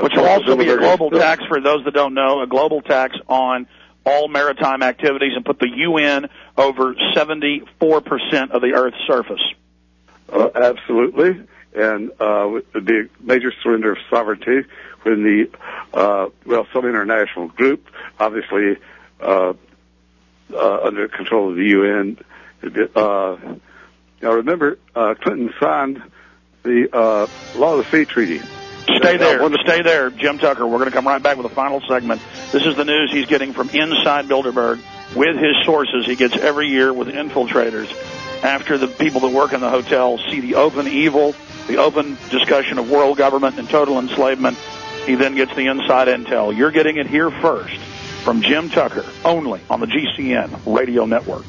which will also be a global tax for those that don't know, a global tax on all maritime activities and put the UN over 74% of the Earth's surface. Uh, absolutely. And uh, would be a major surrender of sovereignty when the, uh, well, some international group, obviously uh, uh, under control of the UN. Uh, now remember, uh, Clinton signed the uh, Law of the Sea Treaty. Stay there. Stay there, Jim Tucker. We're going to come right back with a final segment. This is the news he's getting from inside Bilderberg with his sources he gets every year with infiltrators. After the people that work in the hotel see the open evil, the open discussion of world government and total enslavement, he then gets the inside intel. You're getting it here first from Jim Tucker, only on the GCN Radio Network.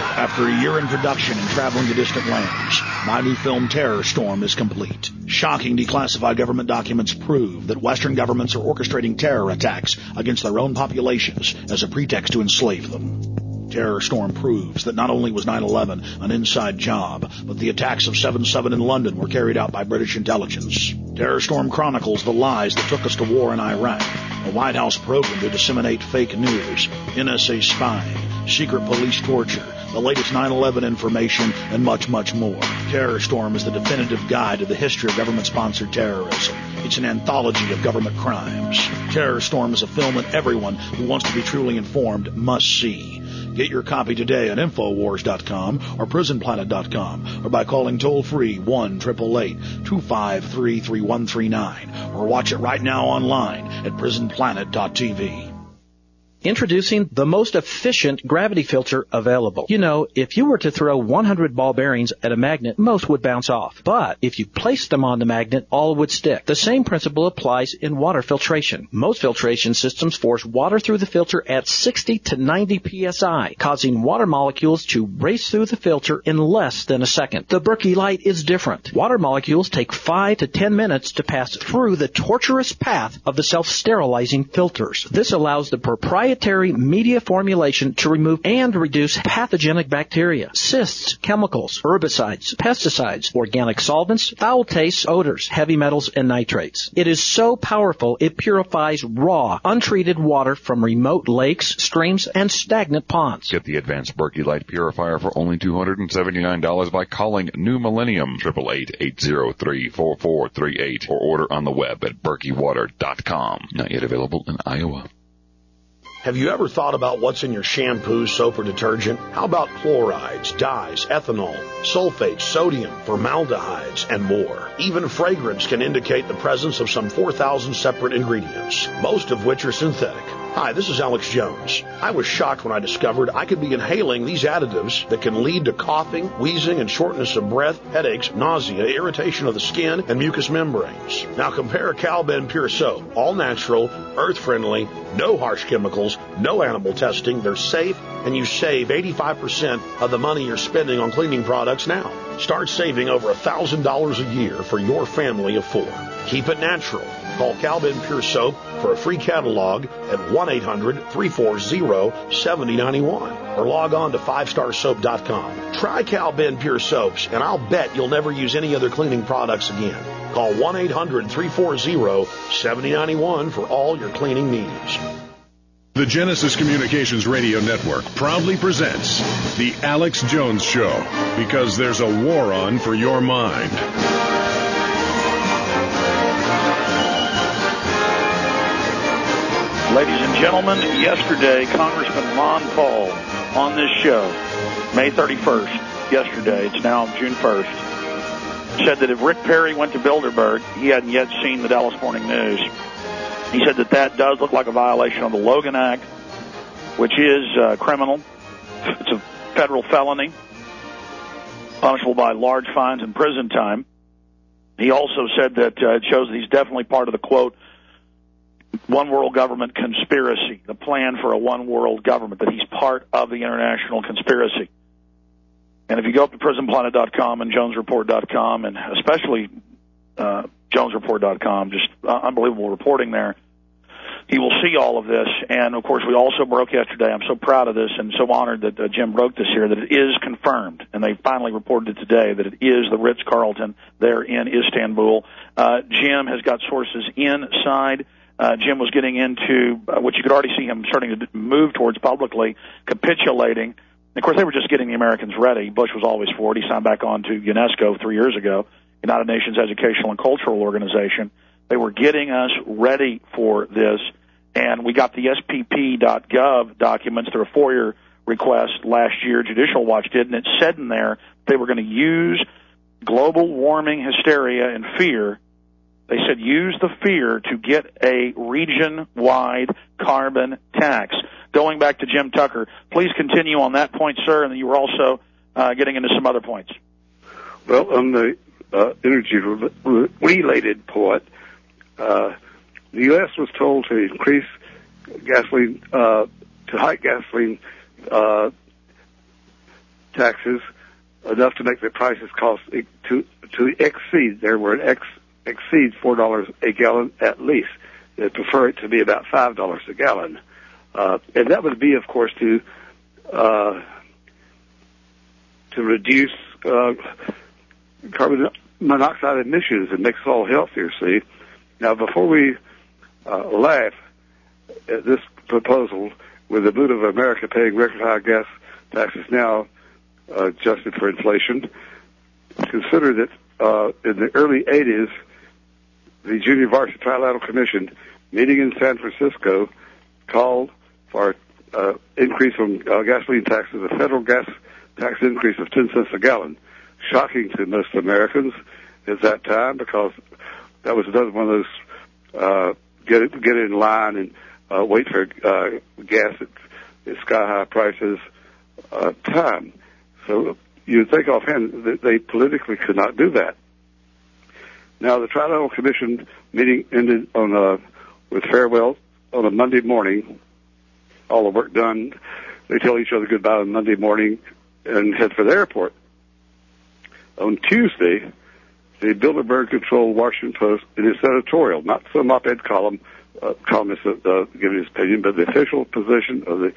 After a year in production and traveling to distant lands. My new film Terror Storm is complete. Shocking declassified government documents prove that Western governments are orchestrating terror attacks against their own populations as a pretext to enslave them. Terror Storm proves that not only was 9-11 an inside job, but the attacks of 7-7 in London were carried out by British intelligence. Terror Storm chronicles the lies that took us to war in Iraq, a White House program to disseminate fake news, NSA spying, secret police torture, the latest 9-11 information, and much, much more. Terror Storm is the definitive guide to the history of government-sponsored terrorism. It's an anthology of government crimes. Terror Storm is a film that everyone who wants to be truly informed must see. Get your copy today at Infowars.com or PrisonPlanet.com or by calling toll free 1 888 253 3139 or watch it right now online at PrisonPlanet.tv. Introducing the most efficient gravity filter available. You know, if you were to throw 100 ball bearings at a magnet, most would bounce off. But if you placed them on the magnet, all would stick. The same principle applies in water filtration. Most filtration systems force water through the filter at 60 to 90 psi, causing water molecules to race through the filter in less than a second. The Berkey Light is different. Water molecules take 5 to 10 minutes to pass through the torturous path of the self-sterilizing filters. This allows the proprietary proprietary media formulation to remove and reduce pathogenic bacteria, cysts, chemicals, herbicides, pesticides, organic solvents, foul tastes, odors, heavy metals, and nitrates. It is so powerful it purifies raw, untreated water from remote lakes, streams, and stagnant ponds. Get the advanced Berkey Light Purifier for only $279 by calling New Millennium 888-803-4438 or order on the web at berkeywater.com. Not yet available in Iowa. Have you ever thought about what's in your shampoo, soap, or detergent? How about chlorides, dyes, ethanol, sulfates, sodium, formaldehydes, and more? Even fragrance can indicate the presence of some 4,000 separate ingredients, most of which are synthetic. Hi, this is Alex Jones. I was shocked when I discovered I could be inhaling these additives that can lead to coughing, wheezing, and shortness of breath, headaches, nausea, irritation of the skin, and mucous membranes. Now compare Calben Pure Soap, all natural, earth friendly, no harsh chemicals, no animal testing. They're safe, and you save 85% of the money you're spending on cleaning products now. Start saving over $1,000 a year for your family of four. Keep it natural. Call Calben Pure Soap for a free catalog at 1-800-340-7091 or log on to 5starsoap.com. Try Calben Pure Soaps and I'll bet you'll never use any other cleaning products again. Call 1-800-340-7091 for all your cleaning needs. The Genesis Communications Radio Network proudly presents The Alex Jones Show because there's a war on for your mind. Ladies and gentlemen, yesterday, Congressman Ron Paul on this show, May 31st, yesterday, it's now June 1st, said that if Rick Perry went to Bilderberg, he hadn't yet seen the Dallas Morning News. He said that that does look like a violation of the Logan Act, which is uh, criminal. It's a federal felony, punishable by large fines and prison time. He also said that uh, it shows that he's definitely part of the quote one world government conspiracy, the plan for a one world government, that he's part of the international conspiracy. And if you go up to prisonplanet.com and jonesreport.com, and especially uh, jonesreport.com, just uh, unbelievable reporting there, he will see all of this. And of course, we also broke yesterday. I'm so proud of this and so honored that uh, Jim broke this here that it is confirmed, and they finally reported it today that it is the Ritz Carlton there in Istanbul. Uh, Jim has got sources inside. Uh, Jim was getting into uh, what you could already see him starting to move towards publicly, capitulating. And of course, they were just getting the Americans ready. Bush was always for it. He signed back on to UNESCO three years ago, United Nations Educational and Cultural Organization. They were getting us ready for this and we got the SPP.gov documents through a FOIA request last year. Judicial Watch did, and it said in there they were going to use global warming hysteria and fear. They said use the fear to get a region-wide carbon tax. Going back to Jim Tucker, please continue on that point, sir, and you were also uh, getting into some other points. Well, on the uh, energy-related point, uh, the U.S. was told to increase gasoline, uh, to hike gasoline uh, taxes enough to make the prices cost to to exceed their word ex, exceed four dollars a gallon at least. They prefer it to be about five dollars a gallon, uh, and that would be, of course, to uh, to reduce uh, carbon monoxide emissions and make us all healthier. See, now before we uh, laugh at this proposal with the mood of America paying record high gas taxes now uh, adjusted for inflation. Consider that uh, in the early 80s, the Junior Varsity Trilateral Commission, meeting in San Francisco, called for uh, increase on uh, gasoline taxes, a federal gas tax increase of 10 cents a gallon. Shocking to most Americans at that time because that was another one of those uh, get get in line and uh, wait for uh, gas at, at sky high prices uh, time. So you'd think offhand that they politically could not do that. Now the Trilateral Commission meeting ended on a, with farewell on a Monday morning. All the work done. They tell each other goodbye on Monday morning and head for the airport. On Tuesday, the Bilderberg controlled Washington Post in its editorial, not some op-ed column, uh, columnist uh, uh, giving his opinion, but the official position of the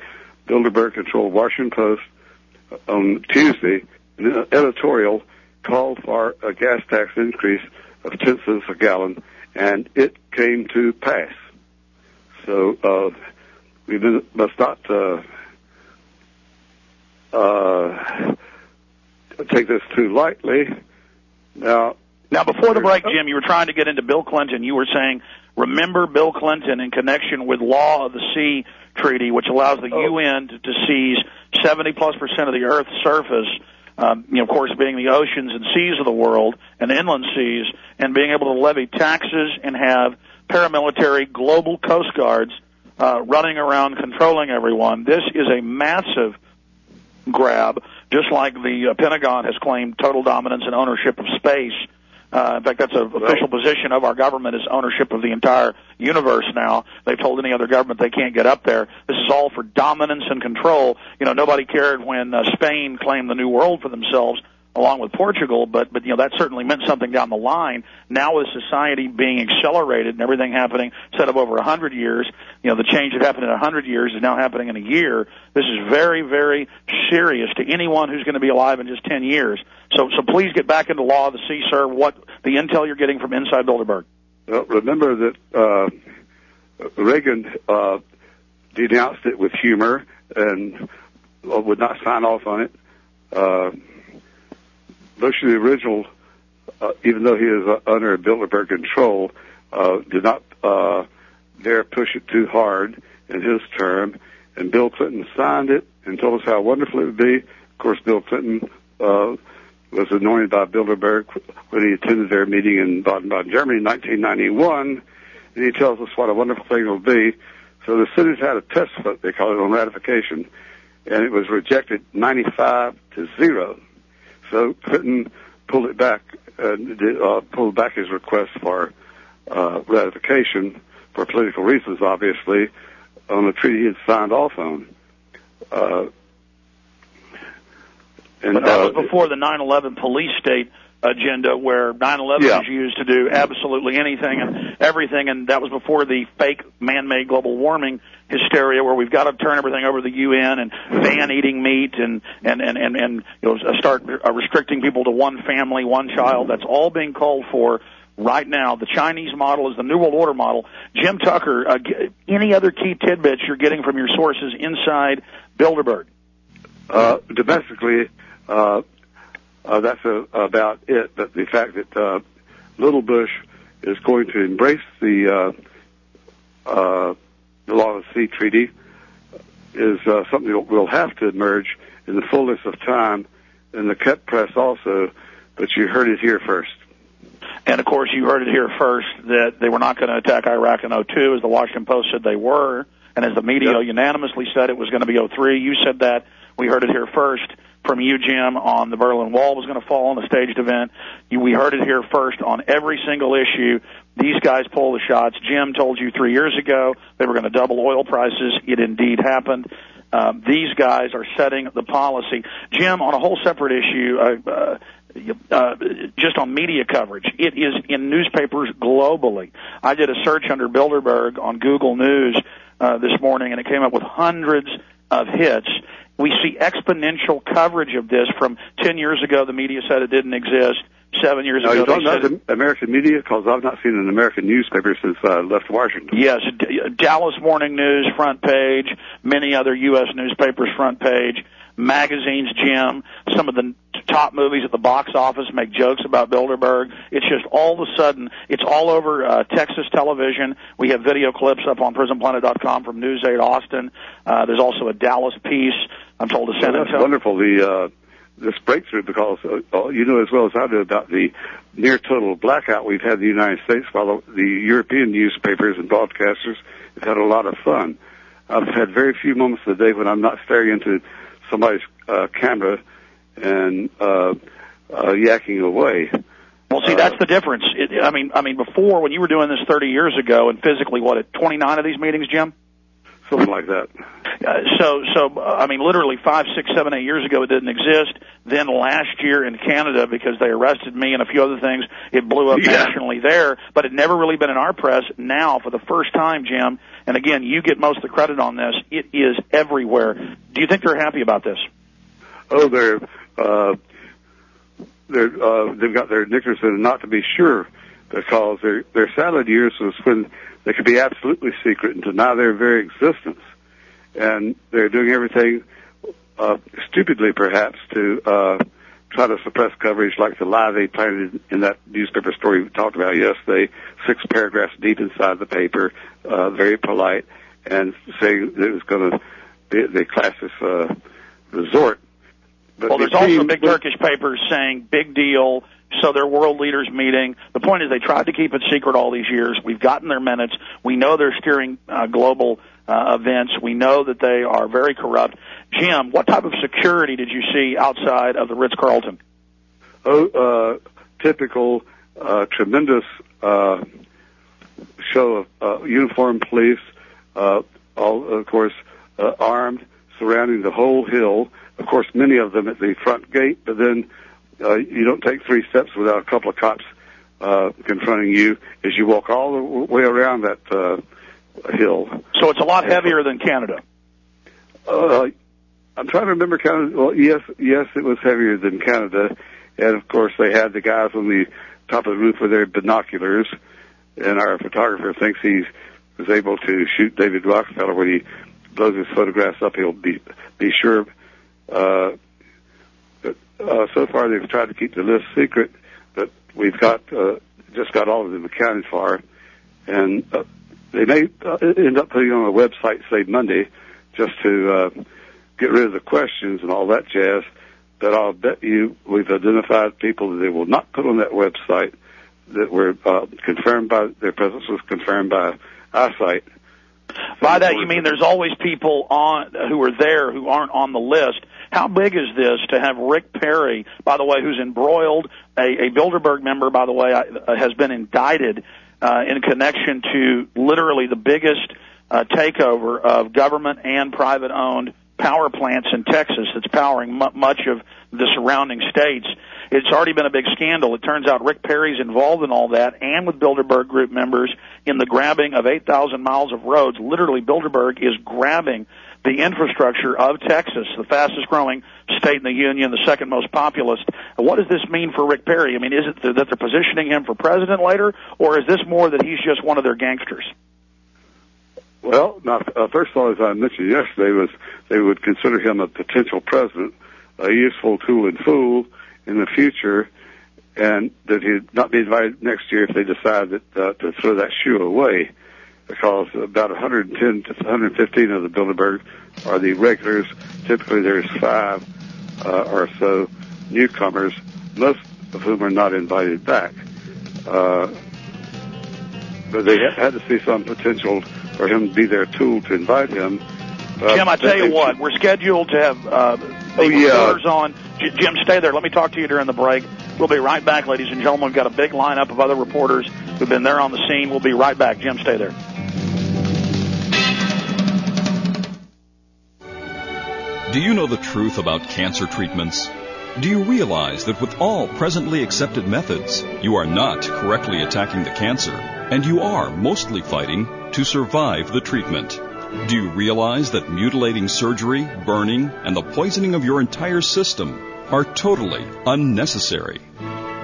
Bilderberg controlled Washington Post on Tuesday, an editorial called for a gas tax increase of 10 cents a gallon, and it came to pass. So uh, we must not uh, uh, take this too lightly. Now, now, before the break, Jim, you were trying to get into Bill Clinton. You were saying, remember Bill Clinton in connection with Law of the Sea Treaty, which allows the oh. UN to, to seize 70 plus percent of the Earth's surface, um, you know, of course, being the oceans and seas of the world and inland seas, and being able to levy taxes and have paramilitary global coast guards uh, running around controlling everyone. This is a massive grab, just like the uh, Pentagon has claimed total dominance and ownership of space uh, in fact, that's an official position of our government is ownership of the entire universe now. They've told any other government they can't get up there. This is all for dominance and control. You know, nobody cared when uh, Spain claimed the New World for themselves along with Portugal, but but you know that certainly meant something down the line. Now with society being accelerated and everything happening instead of over a hundred years, you know the change that happened in a hundred years is now happening in a year. This is very very serious to anyone who's going to be alive in just ten years. So so please get back into law of the sea, sir. What the intel you're getting from inside Bilderberg? Well, remember that uh, Reagan uh, denounced it with humor and uh, would not sign off on it. Uh, Bush, the original, uh, even though he is uh, under Bilderberg control, uh, did not uh, dare push it too hard in his term. And Bill Clinton signed it and told us how wonderful it would be. Of course, Bill Clinton uh, was anointed by Bilderberg when he attended their meeting in Baden-Baden, Germany in 1991. And he tells us what a wonderful thing it will be. So the Senate had a test vote, they call it, on ratification. And it was rejected 95 to 0. So Clinton pulled it back, and uh, pulled back his request for uh, ratification for political reasons, obviously, on a treaty he had signed off on. Uh, and, but that was uh, before the 9/11 police state agenda where 9/11 Yeah. was used to do absolutely anything and everything, and that was before the fake man-made global warming hysteria where we've got to turn everything over to the UN and ban eating meat and and and and, and you know start uh, restricting people to one family, one child. That's all being called for right now. The Chinese model is the New World Order model. Jim Tucker, uh, g- any other key tidbits you're getting from your sources inside Bilderberg? Uh, domestically, uh, uh, that's a, about it. But the fact that uh, Little Bush is going to embrace the uh, uh, the Law of the Sea Treaty is uh, something that will have to emerge in the fullness of time in the cut press also. But you heard it here first. And of course, you heard it here first that they were not going to attack Iraq in 02, as the Washington Post said they were, and as the media Yep. unanimously said it was going to be 03. You said that. We heard it here first from you, Jim, on the Berlin Wall was going to fall on the staged event. We heard it here first on every single issue. These guys pull the shots. Jim told you three years ago they were going to double oil prices. It indeed happened. Um, these guys are setting the policy. Jim, on a whole separate issue, uh, uh, uh, just on media coverage. It is in newspapers globally. I did a search under Bilderberg on Google News uh, this morning, and it came up with hundreds of hits. We see exponential coverage of this from 10 years ago, the media said it didn't exist. Seven years Now, ago, they know said the American media because I've not seen an American newspaper since I left Washington. Yes, D- uh, Dallas Morning News front page, many other U.S. newspapers front page, magazines, Jim. Some of the top movies at the box office make jokes about Bilderberg. It's just all of a sudden, it's all over uh, Texas television. We have video clips up on PrisonPlanet.com from News 8 Austin. Uh, there's also a Dallas piece. I'm told to Well, send it that's to. wonderful. The uh, this breakthrough because uh, you know as well as I do about the near total blackout we've had in the United States, while the, the European newspapers and broadcasters have had a lot of fun. I've had very few moments of the day when I'm not staring into somebody's uh, camera and uh, uh, yakking away. Well, see, that's the difference. It, I mean, I mean, before when you were doing this 30 years ago, and physically, what at 29 of these meetings, Jim? Something like that. Uh, so, so I mean, literally five, six, seven, eight years ago, it didn't exist. Then last year in Canada, because they arrested me and a few other things, it blew up Yeah. nationally there. But it never really been in our press. Now, for the first time, Jim, and again, you get most of the credit on this. It is everywhere. Do you think they're happy about this? Oh, they're uh, they're uh, they've got their knickers in, not to be sure, because their their salad years was when they could be absolutely secret and deny their very existence, and they're doing everything uh, stupidly, perhaps, to uh, try to suppress coverage, like the lie they planted in that newspaper story we talked about yesterday, six paragraphs deep inside the paper, uh, very polite, and saying it was going to be the Klassis uh, resort. But Well, there's also big Turkish papers saying big deal. So their world leaders meeting. The point is they tried to keep it secret all these years. We've gotten their minutes. We know they're steering uh, global uh, events. We know that they are very corrupt. Jim, what type of security did you see outside of the Ritz Carlton? Oh, uh, typical, uh, tremendous, uh, show of, uh, uniformed police, uh, all, of course, uh, armed, surrounding the whole hill. Of course, many of them at the front gate, but then, uh, you don't take three steps without a couple of cops, uh, confronting you as you walk all the way around that, uh, hill. So it's a lot heavier than Canada. Uh, I'm trying to remember Canada. Well, yes, yes, it was heavier than Canada, and of course they had the guys on the top of the roof with their binoculars. And our photographer thinks he was able to shoot David Rockefeller when he blows his photographs up. He'll be be sure. Uh, uh, so far they've tried to keep the list secret, but we've got uh, just got all of them accounted for, and uh, they may uh, end up putting on a website say Monday just to uh, get rid of the questions and all that jazz. But I'll bet you we've identified people that they will not put on that website that were uh, confirmed by their presence was confirmed by eyesight. By that you mean there's always people on who are there who aren't on the list. How big is this to have Rick Perry, by the way, who's embroiled, a, a Bilderberg member, by the way, uh, has been indicted uh, in connection to literally the biggest uh, takeover of government and private owned power plants in Texas that's powering m- much of the surrounding states. It's already been a big scandal. It turns out Rick Perry's involved in all that and with Bilderberg Group members in the grabbing of 8,000 miles of roads. Literally, Bilderberg is grabbing the infrastructure of Texas, the fastest growing state in the union, the second most populous. What does this mean for Rick Perry? I mean, is it that they're positioning him for president later, or is this more that he's just one of their gangsters? Well, now, uh, first of all, as I mentioned yesterday, was they would consider him a potential president, a useful tool and fool in the future, and that he'd not be invited next year if they decide that, uh, to throw that shoe away, because about 110 to 115 of the Bilderberg are the regulars. Typically, there's five uh, or so newcomers, most of whom are not invited back. Uh, but they had to see some potential for him to be their tool to invite him. Uh, Jim, I tell you what, we're scheduled to have uh, oh, yeah. on. J- Jim, stay there. Let me talk to you during the break. We'll be right back, ladies and gentlemen. We've got a big lineup of other reporters who've been there on the scene. We'll be right back. Jim, stay there. Do you know the truth about cancer treatments? Do you realize that with all presently accepted methods, you are not correctly attacking the cancer, and you are mostly fighting to survive the treatment? Do you realize that mutilating surgery, burning, and the poisoning of your entire system are totally unnecessary?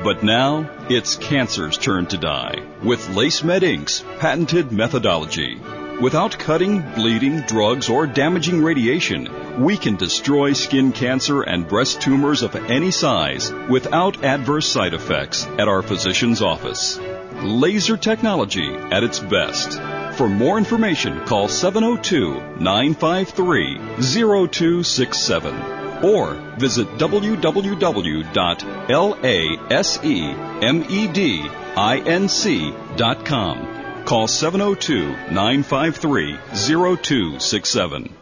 But now, it's cancer's turn to die with LaseMed Inc.'s patented methodology. Without cutting, bleeding, drugs, or damaging radiation, we can destroy skin cancer and breast tumors of any size without adverse side effects at our physician's office. Laser technology at its best. For more information, call 702 953 0267 or visit www.lasemedinc.com. Call 702 953 0267.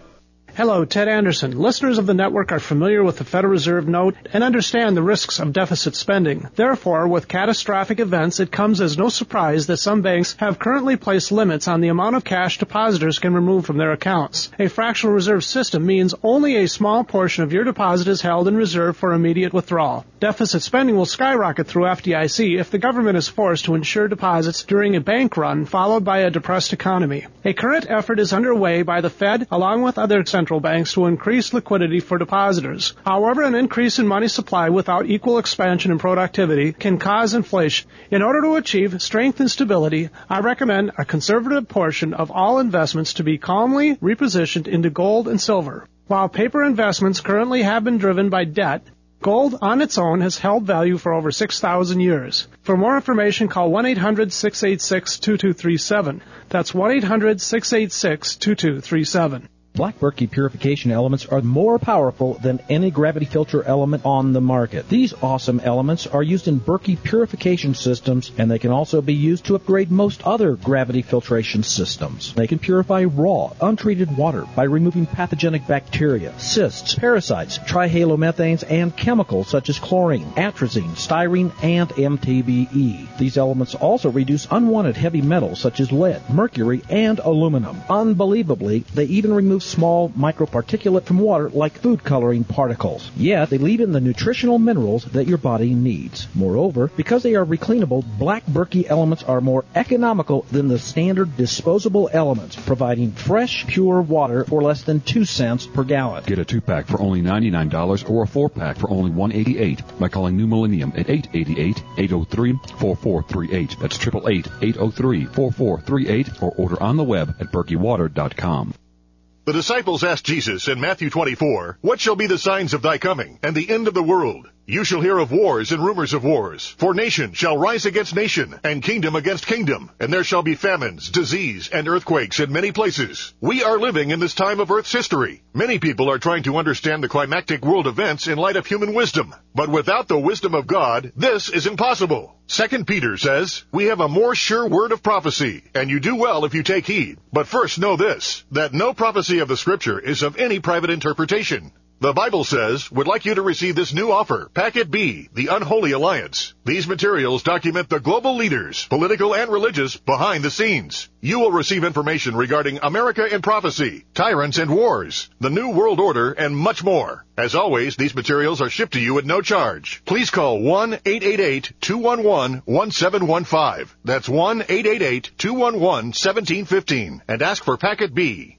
Hello, Ted Anderson. Listeners of the network are familiar with the Federal Reserve note and understand the risks of deficit spending. Therefore, with catastrophic events, it comes as no surprise that some banks have currently placed limits on the amount of cash depositors can remove from their accounts. A fractional reserve system means only a small portion of your deposit is held in reserve for immediate withdrawal. Deficit spending will skyrocket through FDIC if the government is forced to insure deposits during a bank run followed by a depressed economy. A current effort is underway by the Fed along with other central central banks to increase liquidity for depositors. However, an increase in money supply without equal expansion in productivity can cause inflation. In order to achieve strength and stability, I recommend a conservative portion of all investments to be calmly repositioned into gold and silver. While paper investments currently have been driven by debt, Gold on its own has held value for over 6,000 years. For more information, call 1-800-686-2237. That's 1-800-686-2237. Black Berkey purification elements are more powerful than any gravity filter element on the market. These awesome elements are used in Berkey purification systems and they can also be used to upgrade most other gravity filtration systems. They can purify raw, untreated water by removing pathogenic bacteria, cysts, parasites, trihalomethanes, and chemicals such as chlorine, atrazine, styrene, and MTBE. These elements also reduce unwanted heavy metals such as lead, mercury, and aluminum. Unbelievably, they even remove small microparticulate from water like food coloring particles. Yet they leave in the nutritional minerals that your body needs. Moreover, because they are recleanable, black Berkey elements are more economical than the standard disposable elements, providing fresh, pure water for less than 2 cents per gallon. Get a 2-pack for only $99 or a 4-pack for only 188 by calling New Millennium at 888-803-4438. That's 888-803-4438 or order on the web at berkeywater.com. The disciples asked Jesus in Matthew 24, What shall be the signs of thy coming and the end of the world? You shall hear of wars and rumors of wars. For nation shall rise against nation, and kingdom against kingdom, and there shall be famines, disease, and earthquakes in many places. We are living in this time of Earth's history. Many people are trying to understand the climactic world events in light of human wisdom. But without the wisdom of God, this is impossible. Second Peter says, We have a more sure word of prophecy, and you do well if you take heed. But first know this, that no prophecy of the scripture is of any private interpretation. The Bible says, would like you to receive this new offer. Packet B, the Unholy Alliance. These materials document the global leaders, political and religious, behind the scenes. You will receive information regarding America in prophecy, tyrants and wars, the New World Order, and much more. As always, these materials are shipped to you at no charge. Please call 1-888-211-1715. That's 1-888-211-1715 and ask for Packet B.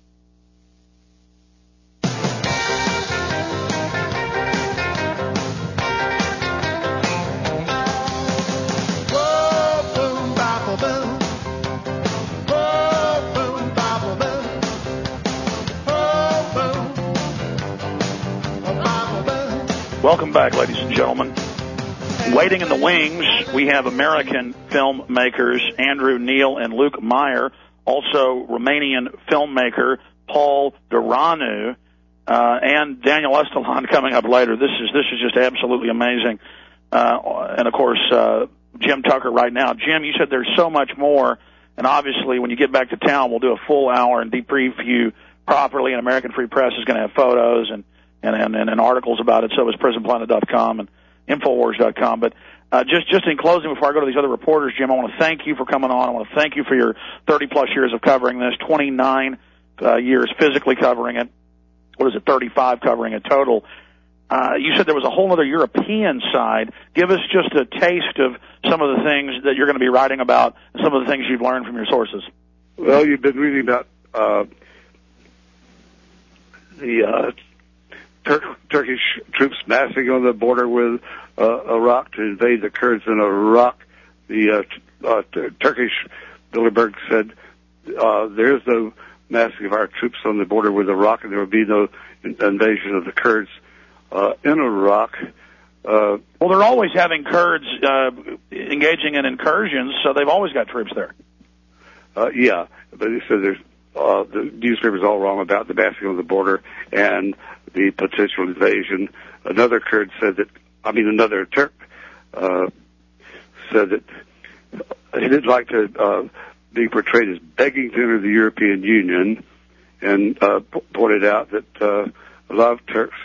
Welcome back, ladies and gentlemen. Waiting in the wings, we have American filmmakers Andrew Neel and Luke Meyer, also Romanian filmmaker Paul Duranu, uh, and Daniel Estulin coming up later. This is this is just absolutely amazing. Uh, and of course, uh, Jim Tucker right now. Jim, you said there's so much more, and obviously when you get back to town, we'll do a full hour and debrief you properly. And American Free Press is going to have photos and and, and, and articles about it. So is PrisonPlanet.com and Infowars.com. But uh, just just in closing, before I go to these other reporters, Jim, I want to thank you for coming on. I want to thank you for your 30 plus years of covering this, 29 uh, years physically covering it. What is it, 35 covering it total? Uh, you said there was a whole other European side. Give us just a taste of some of the things that you're going to be writing about, and some of the things you've learned from your sources. Well, you've been reading about uh, the uh, Tur- Turkish troops massing on the border with uh, Iraq to invade the Kurds in Iraq. The uh, uh, t- Turkish Bilderberg said uh, there is no massing of our troops on the border with Iraq, and there will be no invasion of the Kurds uh, in Iraq. Uh, well, they're always having Kurds uh, engaging in incursions, so they've always got troops there. Uh, yeah, but he said there's uh, the newspaper's all wrong about the massing on the border and the potential invasion. Another Kurd said that, I mean, another Turk uh, said that he didn't like to uh, be portrayed as begging to enter the European Union, and uh, p- pointed out that uh, a lot of Turks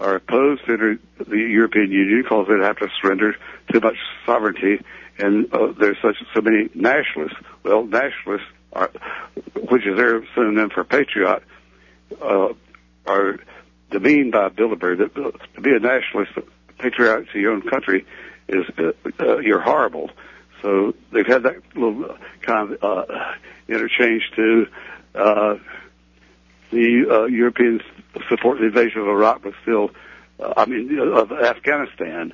are opposed to the European Union because they'd have to surrender too much sovereignty, and uh, there's such so many nationalists. Well, nationalists are, which is their synonym for patriot, uh, are demeaned by Bilderberg. That to be a nationalist, patriotic to your own country, is uh, uh, you're horrible. So they've had that little kind of uh, interchange to uh, the uh, Europeans support the invasion of Iraq, but still, uh, I mean, of Afghanistan.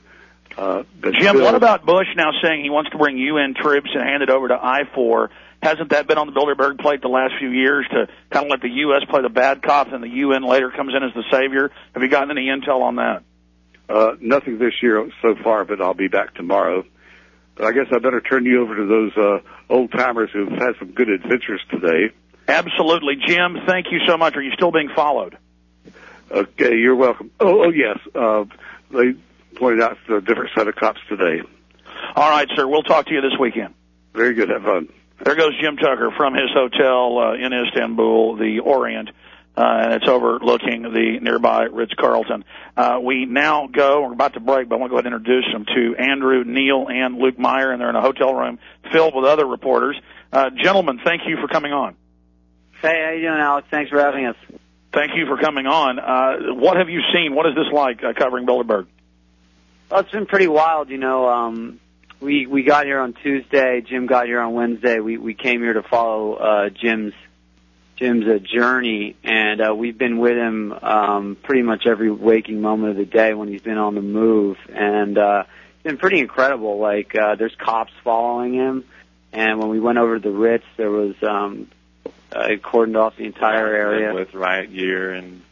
Uh, but Jim, still, what about Bush now saying he wants to bring UN troops and hand it over to I4? Hasn't that been on the Bilderberg plate the last few years to kind of let the U.S. play the bad cop and the UN later comes in as the savior? Have you gotten any intel on that? Uh, nothing this year so far, but I'll be back tomorrow. But I guess I better turn you over to those uh, old timers who've had some good adventures today. Absolutely, Jim. Thank you so much. Are you still being followed? Okay, you're welcome. Oh, oh yes. Uh, they pointed out a different set of cops today. All right, sir. We'll talk to you this weekend. Very good. Have fun. There goes Jim Tucker from his hotel uh, in Istanbul, the Orient, uh, and it's overlooking the nearby Ritz Carlton. Uh, we now go. We're about to break, but I want to go ahead and introduce them to Andrew Neel and Luke Meyer, and they're in a hotel room filled with other reporters. Uh, gentlemen, thank you for coming on. Hey, how you doing, Alex? Thanks for having us. Thank you for coming on. Uh, what have you seen? What is this like uh, covering Bilderberg? Well, it's been pretty wild. You know, um, we we got here on Tuesday. Jim got here on Wednesday. We we came here to follow uh, Jim's Jim's uh, journey, and uh, we've been with him um, pretty much every waking moment of the day when he's been on the move, and uh, it's been pretty incredible. Like uh, there's cops following him, and when we went over to the Ritz, there was um, uh, cordoned off the entire area with riot gear and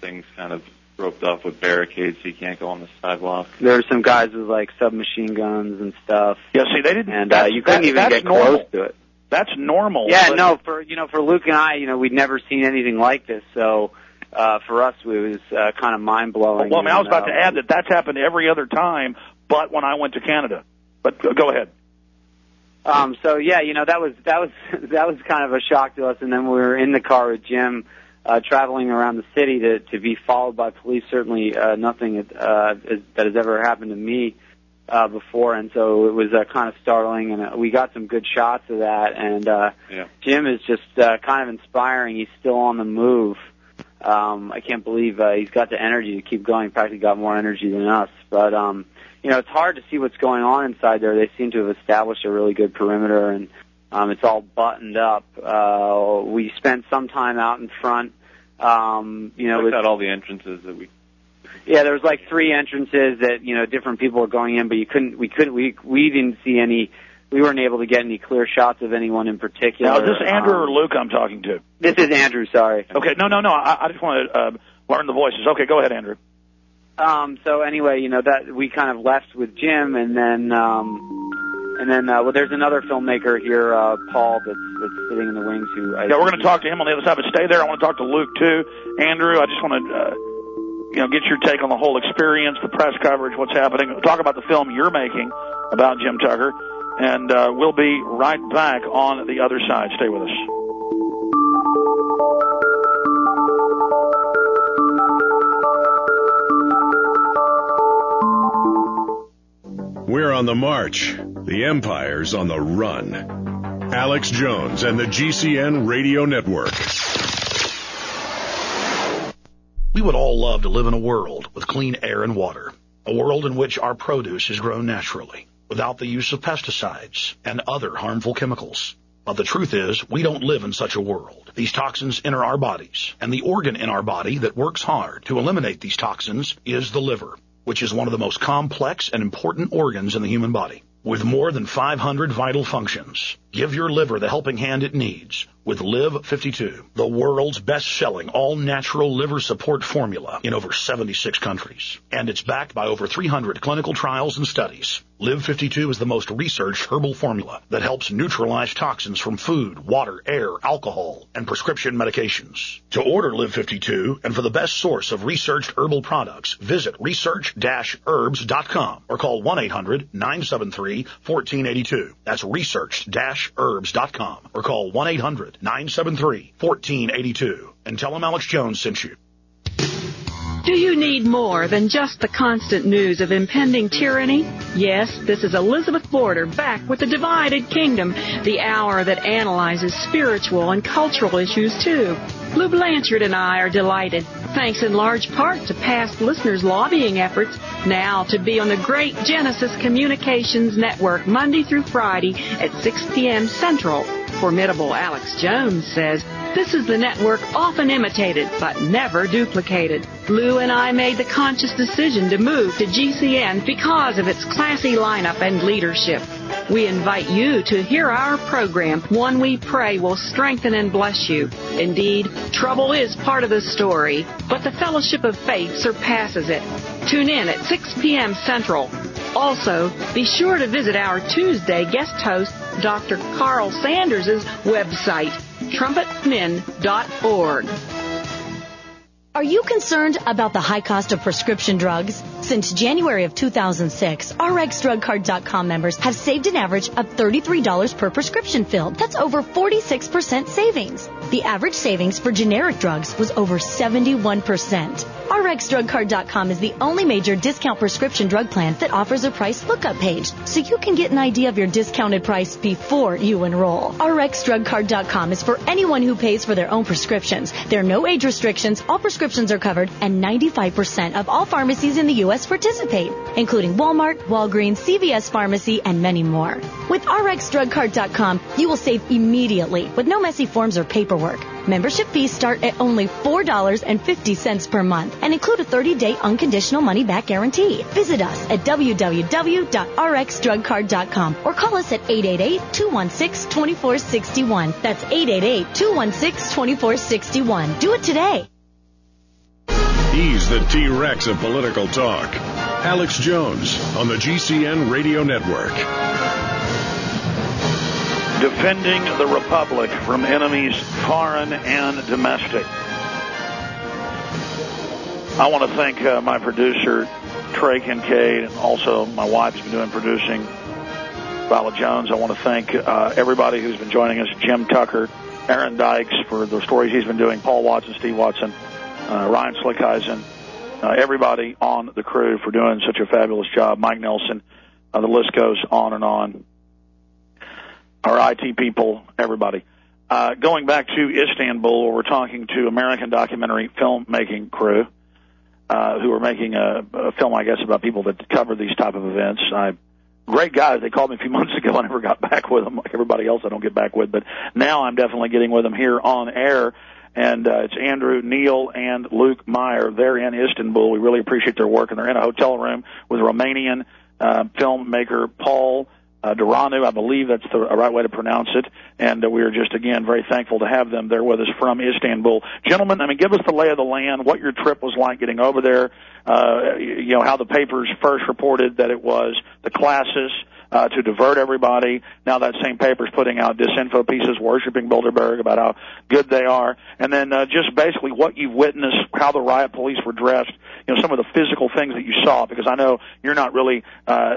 things kind of roped off with barricades so you can't go on the sidewalk. There were some guys with like submachine guns and stuff. Yeah, see, they didn't, and uh, you couldn't that, even get normal. close to it. That's normal. Yeah, but- no, for you know, for Luke and I, you know, we'd never seen anything like this, so uh, for us, it was uh, kind of mind blowing. Well, I mean, I was about to add that that's happened every other time, but when I went to Canada. But uh, go ahead. Um, so yeah, you know, that was that was that was kind of a shock to us. And then we were in the car with Jim uh, traveling around the city to to be followed by police. Certainly, uh, nothing uh, is, that has ever happened to me uh, before, and so it was uh, kind of startling. And uh, we got some good shots of that. And uh, Yeah. Jim is just uh, kind of inspiring. He's still on the move. Um, I can't believe uh, he's got the energy to keep going. Practically got more energy than us. But um, you know, it's hard to see what's going on inside there. They seem to have established a really good perimeter, and um, it's all buttoned up. Uh, we spent some time out in front. Um, you know, Looked with, at all the entrances that we. yeah, there was like three entrances that you know different people were going in, but you couldn't. We couldn't. We we didn't see any. We weren't able to get any clear shots of anyone in particular. Now, is this Andrew Um, or Luke I'm talking to? This is Andrew. Sorry. Okay, no, no, no. I, I just want to uh, learn the voices. Okay, go ahead, Andrew. Um, so anyway, you know that we kind of left with Jim, and then um, and then uh, well, there's another filmmaker here, uh, Paul, that's that's sitting in the wings. Who I Yeah, we're going to talk to him on the other side, but stay there. I want to talk to Luke too. Andrew, I just want to, uh, you know, get your take on the whole experience, the press coverage, what's happening. Talk about the film you're making about Jim Tucker, and uh, we'll be right back on the other side. Stay with us. We're on the march. The Empire's on the run. Alex Jones and the GCN Radio Network. We would all love to live in a world with clean air and water, a world in which our produce is grown naturally, without the use of pesticides and other harmful chemicals. But the truth is, we don't live in such a world. These toxins enter our bodies, and the organ in our body that works hard to eliminate these toxins is the liver, which is one of the most complex and important organs in the human body. With more than 500 vital functions, give your liver the helping hand it needs with Liv.52, the world's best-selling all-natural liver support formula in over 76 countries. And it's backed by over 300 clinical trials and studies. Liv.52 is the most researched herbal formula that helps neutralize toxins from food, water, air, alcohol, and prescription medications. To order Liv.52 and for the best source of researched herbal products, visit research-herbs.com or call 1-800-973-1482. That's research-herbs.com or call 1-800-973-1482 and tell them Alex Jones sent you. Do you need more than just the constant news of impending tyranny? Yes, this is Elizabeth Border back with the Divided Kingdom, the hour that analyzes spiritual and cultural issues too. Lou Blanchard and I are delighted, thanks in large part to past listeners' lobbying efforts, now to be on the great Genesis Communications Network Monday through Friday at 6 p.m. Central. Formidable Alex Jones says, this is the network often imitated but never duplicated. Lou and I made the conscious decision to move to GCN because of its classy lineup and leadership. We invite you to hear our program, one we pray will strengthen and bless you. Indeed, trouble is part of the story, but the fellowship of faith surpasses it. Tune in at 6 p.m. Central. Also, be sure to visit our Tuesday guest host, Dr. Carl Sanders' website, trumpetmen.org. Are you concerned about the high cost of prescription drugs? Since January of 2006, RxDrugCard.com members have saved an average of $33 per prescription filled. That's over 46% savings. The average savings for generic drugs was over 71%. RxDrugCard.com is the only major discount prescription drug plan that offers a price lookup page, so you can get an idea of your discounted price before you enroll. RxDrugCard.com is for anyone who pays for their own prescriptions. There are no age restrictions, all prescriptions are covered, and 95% of all pharmacies in the U.S. participate, including Walmart, Walgreens, CVS Pharmacy, and many more. With RxDrugCard.com, you will save immediately with no messy forms or paperwork. Membership fees start at only $4.50 per month and include a 30-day unconditional money-back guarantee. Visit us at www.rxdrugcard.com or call us at 888-216-2461. That's 888-216-2461. Do it today. He's the T-Rex of political talk. Alex Jones on the GCN Radio Network. Defending the Republic from enemies foreign and domestic. I want to thank uh, my producer, Trey Kincaid, and also my wife has been doing producing, Viola Jones. I want to thank uh, everybody who's been joining us, Jim Tucker, Aaron Dykes for the stories he's been doing, Paul Watson, Steve Watson, Ryan Slickeisen, uh, everybody on the crew for doing such a fabulous job. Mike Nelson, uh, the list goes on and on. Our IT people, everybody. Uh, going back to Istanbul, where we're talking to American documentary filmmaking crew, uh, who are making a, a film, I guess, about people that cover these type of events. I, great guys. They called me a few months ago. I never got back with them, like everybody else. I don't get back with, but now I'm definitely getting with them here on air. And uh, it's Andrew, Neel, and Luke Meyer. They're in Istanbul. We really appreciate their work, and they're in a hotel room with Romanian uh, filmmaker Paul uh, Duranu, I believe that's the right way to pronounce it. And uh, we are just again very thankful to have them there with us from Istanbul. Gentlemen, I mean, give us the lay of the land, what your trip was like getting over there. Uh, you know how the papers first reported that it was the Klassis to divert everybody. Now that same paper is putting out disinfo pieces worshiping Bilderberg about how good they are, and then uh, just basically what you've witnessed, how the riot police were dressed, you know, some of the physical things that you saw. Because I know you're not really uh,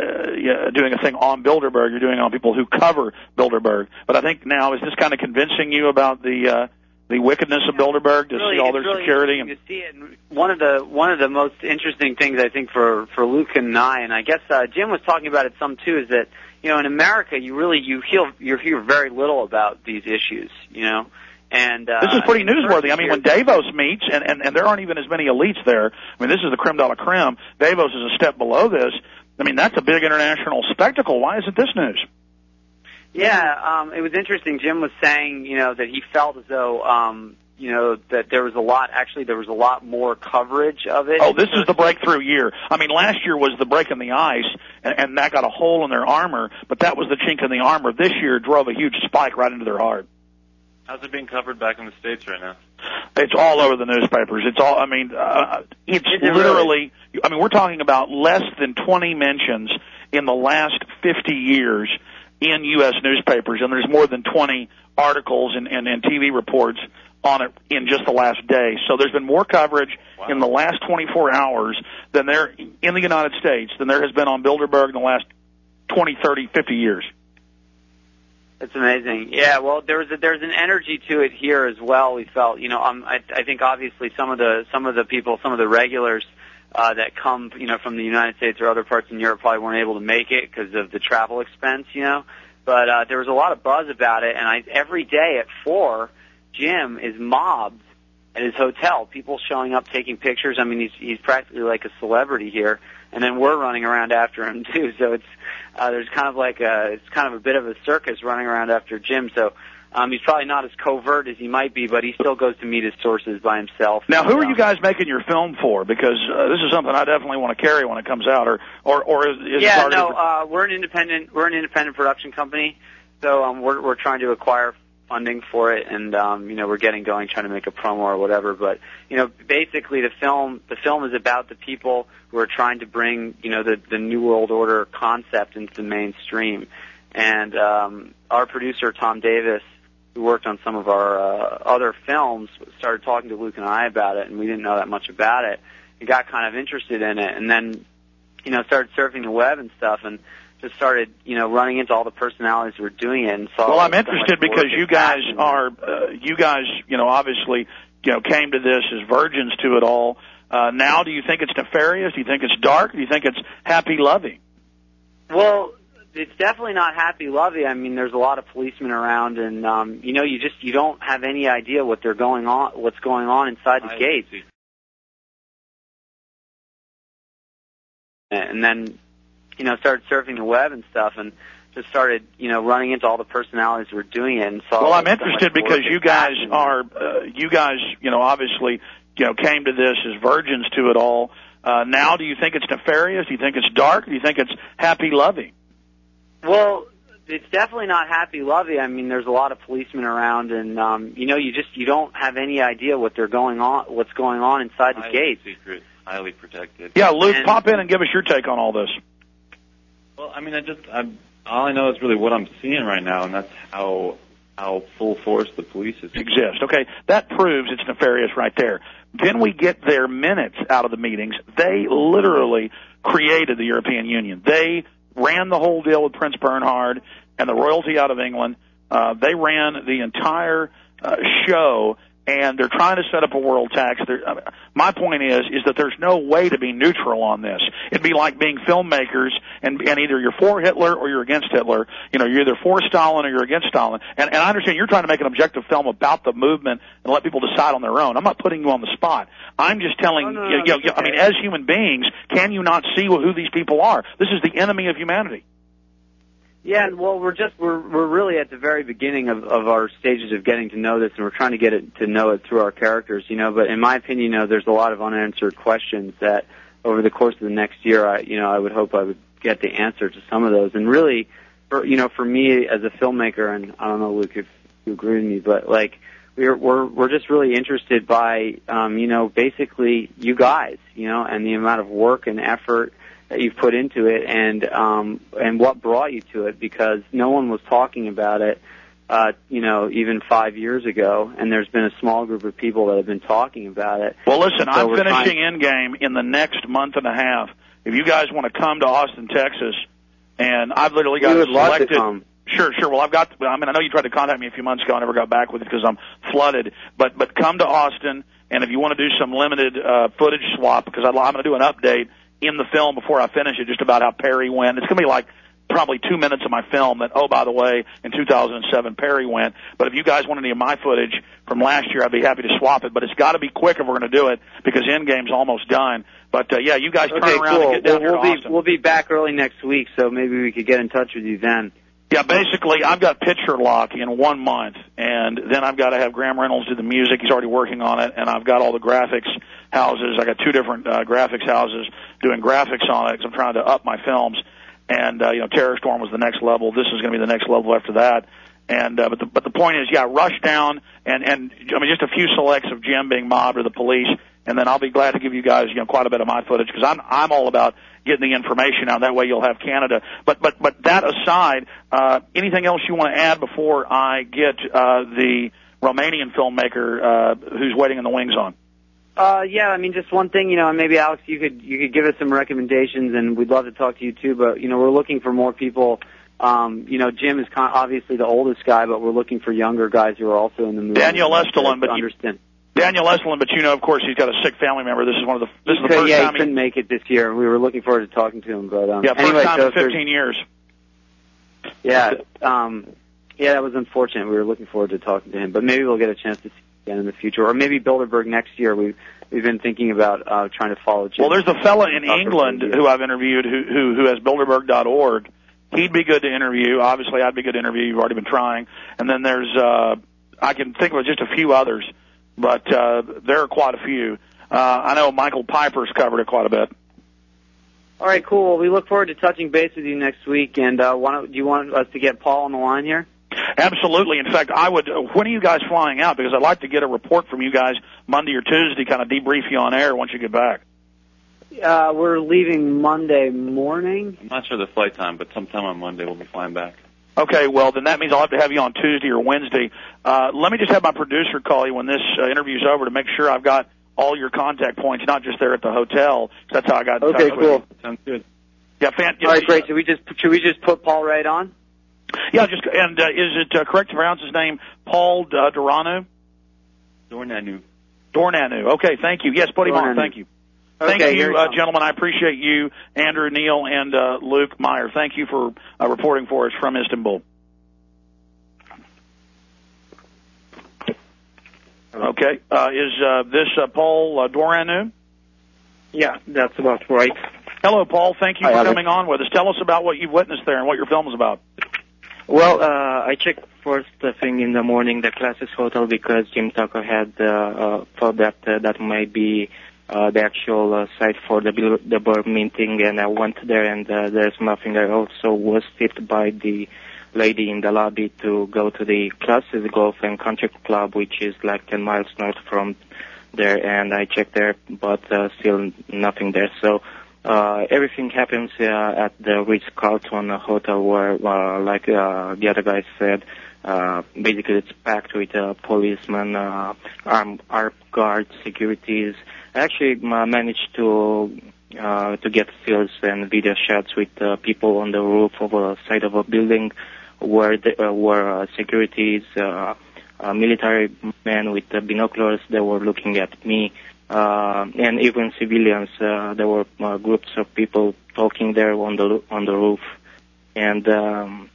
doing a thing on Bilderberg, you're doing it on people who cover Bilderberg. But I think now is this kind of convincing you about the uh, the wickedness of Bilderberg to really, see all their really security and to see it. And one of the one of the most interesting things I think for for Luke and I, and I guess uh, Jim was talking about it some too, is that you know in America you really you hear you hear very little about these issues, you know. And uh, This is pretty in the first newsworthy. I mean, when Davos meets, and, and, and there aren't even as many elites there. I mean, this is the creme de la creme. Davos is a step below this. I mean, that's a big international spectacle. Why isn't this news? Yeah, um, it was interesting. Jim was saying, you know, that he felt as though, um, you know, that there was a lot. Actually, there was a lot more coverage of it. Oh, this is the breakthrough year. I mean, last year was the break in the ice, and, and that got a hole in their armor, but that was the chink in the armor. This year drove a huge spike right into their heart. How's it being covered back in the states right now? It's all over the newspapers. It's all. I mean, uh, it's it literally. I mean, we're talking about less than 20 mentions in the last 50 years in U.S. newspapers, and there's more than 20 articles and, and, and TV reports on it in just the last day. So there's been more coverage in the last 24 hours than there in the United States than there has been on Bilderberg in the last 20, 30, 50 years. That's amazing. Yeah, well, there's a, there's an energy to it here as well. We felt, you know, um, I, I think obviously some of the some of the people, some of the regulars uh, that come, you know, from the United States or other parts in Europe probably weren't able to make it because of the travel expense, you know. But uh, there was a lot of buzz about it, and I every day at four, Jim is mobbed at his hotel. People showing up, taking pictures. I mean, he's he's practically like a celebrity here, and then we're running around after him too. So it's uh, there's kind of like a it's kind of a bit of a circus running around after Jim. So um, he's probably not as covert as he might be, but he still goes to meet his sources by himself. Now, who are you guys making your film for? Because uh, this is something I definitely want to carry when it comes out, or or or is, is yeah, no, uh, we're an independent we're an independent production company, so um, we're we're trying to acquire funding for it, and um, you know we're getting going, trying to make a promo or whatever. But you know, basically the film the film is about the people who are trying to bring you know the the new world order concept into the mainstream, and um, our producer Tom Davis. Who worked on some of our uh, other films? Started talking to Luke and I about it, and we didn't know that much about it. He got kind of interested in it, and then you know, started surfing the web and stuff and just started, you know, running into all the personalities who were doing it and saw Well, I'm interested much because you guys are, uh, you guys, you know, obviously, you know, came to this as virgins to it all. Uh, now, do you think it's nefarious? Do you think it's dark? Do you think it's happy loving? Well, it's definitely not happy lovey. I mean, there's a lot of policemen around and um, you know, you just you don't have any idea what they're going on what's going on inside the gates. And then, you know, started surfing the web and stuff and just started, you know, running into all the personalities who were doing it and saw Well, I'm interested work because you guys are, uh, you guys, you know, obviously, you know, came to this as virgins to it all. Uh, now, do you think it's nefarious? Do you think it's dark? Do you think it's happy loving? Well, it's definitely not happy lovey. I mean, there's a lot of policemen around, and um, you know, you just you don't have any idea what they're going on, what's going on inside the highly gates. secret, highly protected. Yeah, Luke, And- pop in and give us your take on all this. Well, I mean, I just, I, all I know is really what I'm seeing right now, and that's how how full force the police is. exist. Okay, that proves it's nefarious right there. Then we get their minutes out of the meetings. They literally created the European Union. They ran the whole deal with Prince Bernhard and the royalty out of England. Uh, they ran the entire uh, show and they're trying to set up a world tax. They're, I mean, my point is, is that there's no way to be neutral on this. It'd be like being filmmakers and, and either you're for Hitler or you're against Hitler. You know, you're either for Stalin or you're against Stalin. And, and I understand you're trying to make an objective film about the movement and let people decide on their own. I'm not putting you on the spot. I'm just telling, Oh, no, you, no, you, you, I mean, as human beings, can you not see who these people are? This is the enemy of humanity. Yeah, well, we're just we're we're really at the very beginning of of our stages of getting to know this, and we're trying to get it to know it through our characters, you know. But in my opinion, you know, there's a lot of unanswered questions that over the course of the next year, I you know, I would hope I would get the answer to some of those. And really, for you know, for me as a filmmaker, and I don't know, Luke, if you agree with me, but like we're we're we're just really interested by um, you know, basically you guys, you know, and the amount of work and effort that you've put into it and um and what brought you to it because no one was talking about it uh you know even 5 years ago and there's been a small group of people that have been talking about it Well, listen, so I'm finishing trying- Endgame in the next month and a half. If you guys want to come to Austin, Texas, and I've literally got We would love to selected. come. Sure, sure. Well, I've got. I mean, I know you tried to contact me a few months ago. I never got back with it because I'm flooded. But but come to Austin, and if you want to do some limited uh, footage swap, because I'm going to do an update in the film before I finish it, just about how Perry went. It's going to be like probably two minutes of my film that, oh, by the way, in 2007, Perry went. But if you guys want any of my footage from last year, I'd be happy to swap it. But it's got to be quick if we're going to do it because Endgame's almost done. But uh, yeah, you guys turn okay around cool and get down well, we'll here be Austin. we'll be back early next week so maybe we could get in touch with you then Yeah, basically, I've got picture lock in one month, and then I've got to have Graham Reynolds do the music. He's already working on it, and I've got all the graphics houses. I got two different uh, graphics houses doing graphics on it because I'm trying to up my films. And uh, you know, Terror Storm was the next level. This is going to be the next level after that. And uh, but the but the point is, yeah, rush down and and I mean just a few selects of Jim being mobbed or the police, and then I'll be glad to give you guys you know quite a bit of my footage because I'm I'm all about getting the information out. That way you'll have Canada. But but but that aside, uh, anything else you want to add before I get uh, the Romanian filmmaker uh, who's waiting in the wings on? Uh, yeah, I mean, just one thing, you know, and maybe Alex, you could you could give us some recommendations, and we'd love to talk to you too. But you know, we're looking for more people. Um, you know, Jim is con- obviously the oldest guy, but we're looking for younger guys who are also in the movie. Daniel Estulin, but to you- understand. Daniel Estulin, but you know, of course, he's got a sick family member. This is one of the this is the He first yeah, time he couldn't make it this year. We were looking forward to talking to him, but um, yeah, first anyway, time so in 15 years. Yeah, um, yeah, that was unfortunate. We were looking forward to talking to him, but maybe we'll get a chance to see him again in the future, or maybe Bilderberg next year. We we've been thinking about uh, trying to follow. Jim. Well, there's a fella in England who I've interviewed who who, who has Bilderberg.org. He'd be good to interview. Obviously, I'd be good to interview. You've already been trying. And then there's uh, I can think of just a few others, but uh, there are quite a few. Uh, I know Michael Piper's covered it quite a bit. All right, cool. Well, we look forward to touching base with you next week. And uh, why don't, do you want us to get Paul on the line here? Absolutely. In fact, I would. uh, When are you guys flying out? Because I'd like to get a report from you guys Monday or Tuesday, kind of debrief you on air once you get back. Uh, we're leaving Monday morning. I'm not sure the flight time, but sometime on Monday we'll be flying back. Okay, well then that means I'll have to have you on Tuesday or Wednesday. Uh, let me just have my producer call you when this uh, interview's over to make sure I've got all your contact points, not just there at the hotel. 'cause That's how I got. in Okay, touch with cool. you. Sounds good. Yeah, fan. All right, great. Should we just should we just put Paul right on? Yeah, just and uh, is it uh, correct to pronounce his name Paul uh, Doranu? Dornanu. Dornanu. Okay, thank you. Yes, put him on. Thank you. Thank Okay, you, uh, gentlemen. I appreciate you, Andrew, Neel, and uh, Luke Meyer. Thank you for uh, reporting for us from Istanbul. Okay, uh, is uh, this uh, Paul uh, Doranu? Yeah, that's about right. Hello, Paul. Thank you Hi, for Alex. coming on with us. Tell us about what you've witnessed there and what your film is about. Well, uh, I checked first thing in the morning the Klassis Hotel because Jim Tucker had uh, uh, thought that uh, that might be uh, the actual uh, site for the the Burr meeting, and I went there and uh, there's nothing. I also was tipped by the lady in the lobby to go to the Klassis Golf and Country Club, which is like 10 miles north from there, and I checked there, but uh, still nothing there. So uh, everything happens uh, at the Ritz Carlton Hotel, where, uh, like uh, the other guy said, uh, basically it's packed with uh, policemen, uh, armed, armed guards, securities. I actually uh, managed to uh, to get stills and video shots with uh, people on the roof of a side of a building where the, uh, where uh, securities uh, uh, military men with uh, binoculars. They were looking at me, uh, and even civilians. Uh, there were uh, groups of people talking there on the on the roof, and um,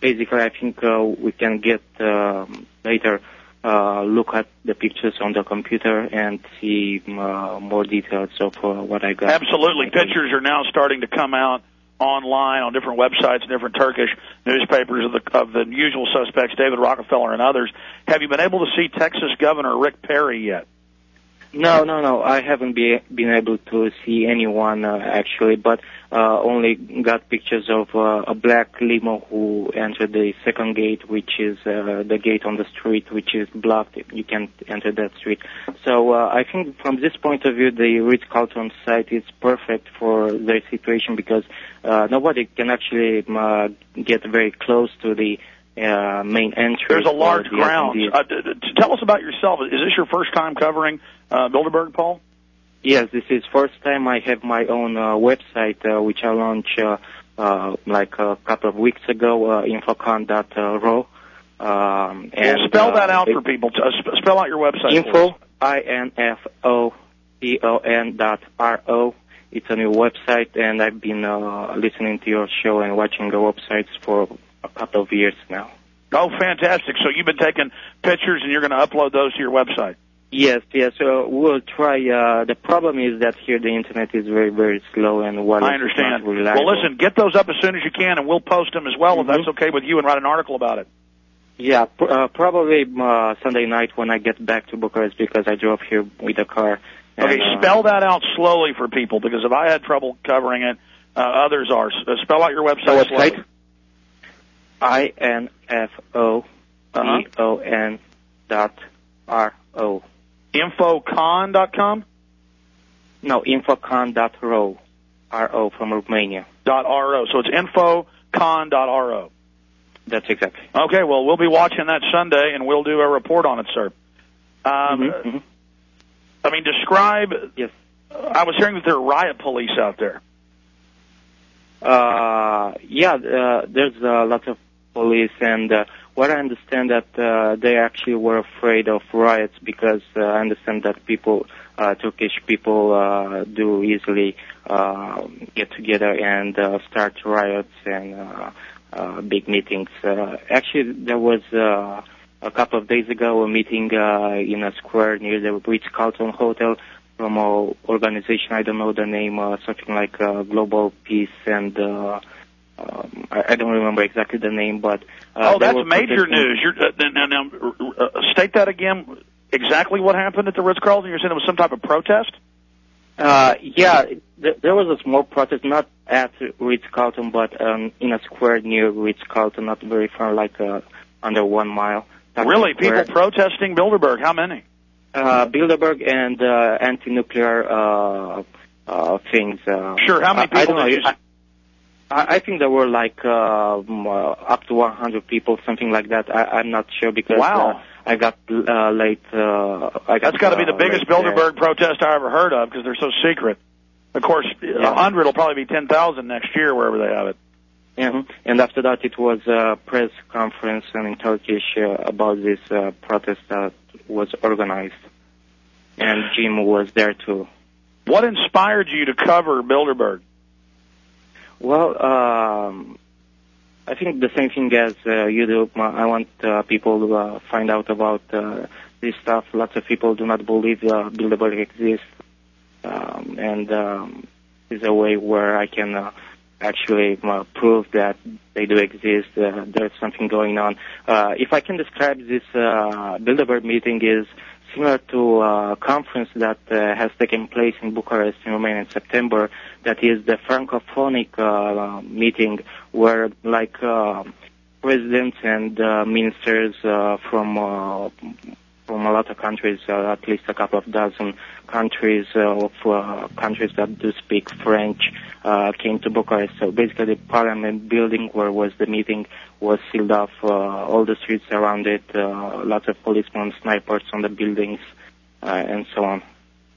basically, I think uh, we can get um later uh, look at the pictures on the computer and see uh, more details of uh, what I got. Absolutely. Pictures are now starting to come out online on different websites, different Turkish newspapers of the of the usual suspects, David Rockefeller and others. Have you been able to see Texas Governor Rick Perry yet? No, no, no. I haven't be, been able to see anyone uh, actually, but uh, only got pictures of uh, a black limo who entered the second gate, which is uh, the gate on the street, which is blocked. You can't enter that street. So uh, I think from this point of view, the Ritz-Carlton site is perfect for their situation because uh, nobody can actually uh, get very close to the uh, main entrance. There's a large the ground. attendees. Uh, d- d- tell us about yourself. Is this your first time covering uh, Bilderberg, Paul? Yes, this is first time I have my own uh, website, uh, which I launched uh, uh, like a couple of weeks ago, uh, infocon.ro. Um, and well, spell that uh, out it- for people. Uh, sp- spell out your website. Info I N F O C O N dot R O. It's a new website, and I've been uh, listening to your show and watching the websites for a couple of years now. Oh, fantastic! So you've been taking pictures and you're going to upload those to your website. Yes, yes. So we'll try. Uh, the problem is that here the internet is very, very slow, and while I understand. Well, listen, get those up as soon as you can, and we'll post them as well if Mm-hmm. that's okay with you, and write an article about it. Yeah, pr- uh, probably uh, Sunday night when I get back to Bucharest because I drove here with a car. And, Okay, uh, spell that out slowly for people because if I had trouble covering it, uh, others are. Uh, spell out your website. Website? slowly. I N F O C O N dot R O. Infocon.com? No, infocon dot ro. R O from Romania. Dot ro. So it's infocon.ro. That's exactly. Okay, well, we'll be watching that Sunday, and we'll do a report on it, sir. Um, I mean, describe. Yes. I was hearing that there are riot police out there. Uh, yeah, uh, there's a lot of police, and uh, what I understand that uh, they actually were afraid of riots because uh, I understand that people, uh, Turkish people, uh, do easily uh, get together and uh, start riots and uh, uh, big meetings. Uh, actually, there was uh, a couple of days ago a meeting uh, in a square near the Ritz Carlton Hotel from a organization. I don't know the name, uh, something like uh, Global Peace and. Uh, um, I, I don't remember exactly the name, but uh, oh, that's major news. You're, uh, now, now, uh, state that again. Exactly what happened at the Ritz Carlton? You're saying it was some type of protest? Uh, yeah, th- there was a small protest, not at Ritz Carlton, but um, in a square near Ritz Carlton, not very far, like uh, under one mile. That's really? People protesting Bilderberg? How many? Uh, Bilderberg and uh, anti-nuclear uh, uh, things. Uh, Sure. How many I- I people don't know. you? I, I think there were like um, uh, up to 100 people, something like that. I, I'm not sure because Wow. uh, I got uh, late. Uh, I got, That's got to be the uh, biggest late there. Bilderberg protest I ever heard of because they're so secret. Of course, a hundred will probably be ten thousand next year wherever they have it. Yeah. And after that, it was a press conference in Turkish uh, about this uh, protest that was organized, and Jim was there too. What inspired you to cover Bilderberg? Well, um, I think the same thing as uh, you do. I want uh, people to uh, find out about uh, this stuff. Lots of people do not believe uh, Bilderberg exists, um, and um, is a way where I can uh, actually uh, prove that they do exist. Uh, there's something going on. Uh, if I can describe this uh, Bilderberg meeting is similar to a conference that uh, has taken place in Bucharest in Romania in September. That is the Francophonic uh, meeting, where like uh, presidents and uh, ministers uh, from uh, from a lot of countries, uh, at least a couple of dozen countries uh, of uh, countries that do speak French, uh, came to Bucharest. So basically, the parliament building where was the meeting was sealed off. All the streets around it, lots of policemen, snipers on the buildings, and so on.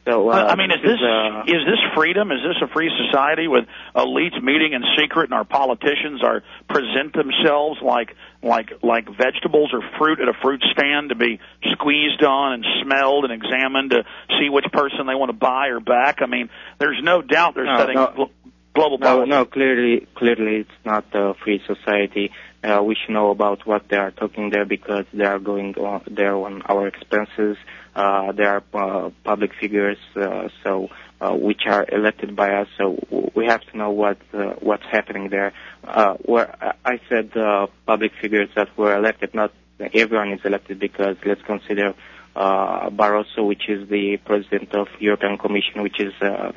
So, uh, I mean, is this uh, is this freedom? Is this a free society with elites meeting in secret and our politicians are present themselves like like like vegetables or fruit at a fruit stand to be squeezed on and smelled and examined to see which person they want to buy or back? I mean, there's no doubt they're No, setting no. gl- global no, no, clearly, clearly, it's not a free society. Uh, we should know about what they are talking there because they are going on, there on our expenses. Uh, they are uh, public figures, uh, so uh, which are elected by us. So w- we have to know what uh, what's happening there. Uh, where I said uh, public figures that were elected, not everyone is elected because let's consider uh, Barroso, which is the president of European Commission, which is uh,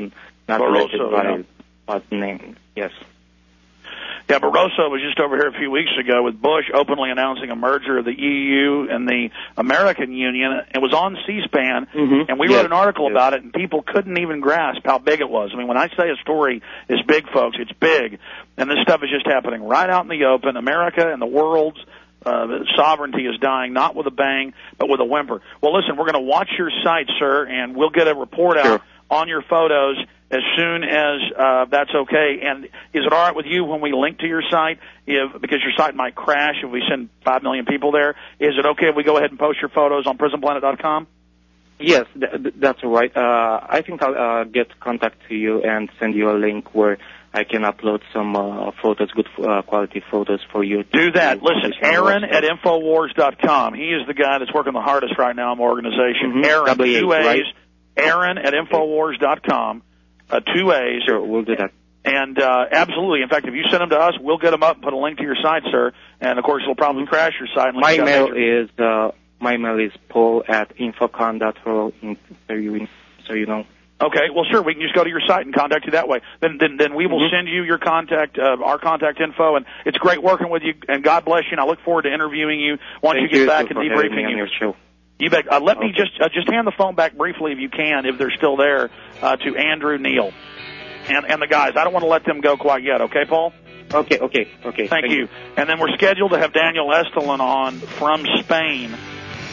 not Barroso, elected by yeah. by name. Yes. Yeah, Barroso was just over here a few weeks ago with Bush openly announcing a merger of the EU and the American Union. It was on C-SPAN, and we Yes, wrote an article yes. about it, and people couldn't even grasp how big it was. I mean, when I say a story is big, folks, it's big, and this stuff is just happening right out in the open. America and the world's uh, sovereignty is dying, not with a bang, but with a whimper. Well, listen, we're going to watch your site, sir, and we'll get a report out on your photos as soon as uh, that's okay. And is it all right with you when we link to your site? If because your site might crash if we send five million people there, is it okay if we go ahead and post your photos on PrisonPlanet.com? Yes, th- th- that's all right. Uh, I think I'll uh, get contact to you and send you a link where I can upload some uh, photos, good uh, quality photos for you. Do that. Listen, publish on our Aaron at Infowars.com. He is the guy that's working the hardest right now in my organization. Aaron, Double A, two A's. right? Aaron at Infowars.com. Uh, two A's. Sure, we'll do that. And uh, absolutely, in fact, if you send them to us, we'll get them up and put a link to your site, sir. And of course, it'll probably crash your site. My you got mail major- is uh, my email is paul at infocon.ro. in- So you so you know. Okay, well, sure. We can just go to your site and contact you that way. Then, then, then we will Mm-hmm. send you your contact, uh, our contact info, and it's great working with you. And God bless you. And I look forward to interviewing you once Thank you get back and for having me debriefing you. You bet. Uh, let me just uh, just hand the phone back briefly, if you can, if they're still there, uh, to Andrew Neel and and the guys. I don't want to let them go quite yet. Okay, Paul. Okay, okay, okay. Thank, you. And then we're scheduled to have Daniel Estulin on from Spain.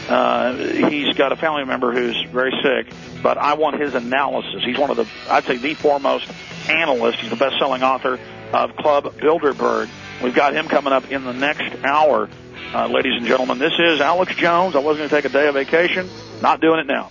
Uh, he's got a family member who's very sick, but I want his analysis. He's one of the, I'd say, the foremost analyst. He's the best-selling author of Club Bilderberg. We've got him coming up in the next hour, uh, ladies and gentlemen. This is Alex Jones. I wasn't going to take a day of vacation. Not doing it now.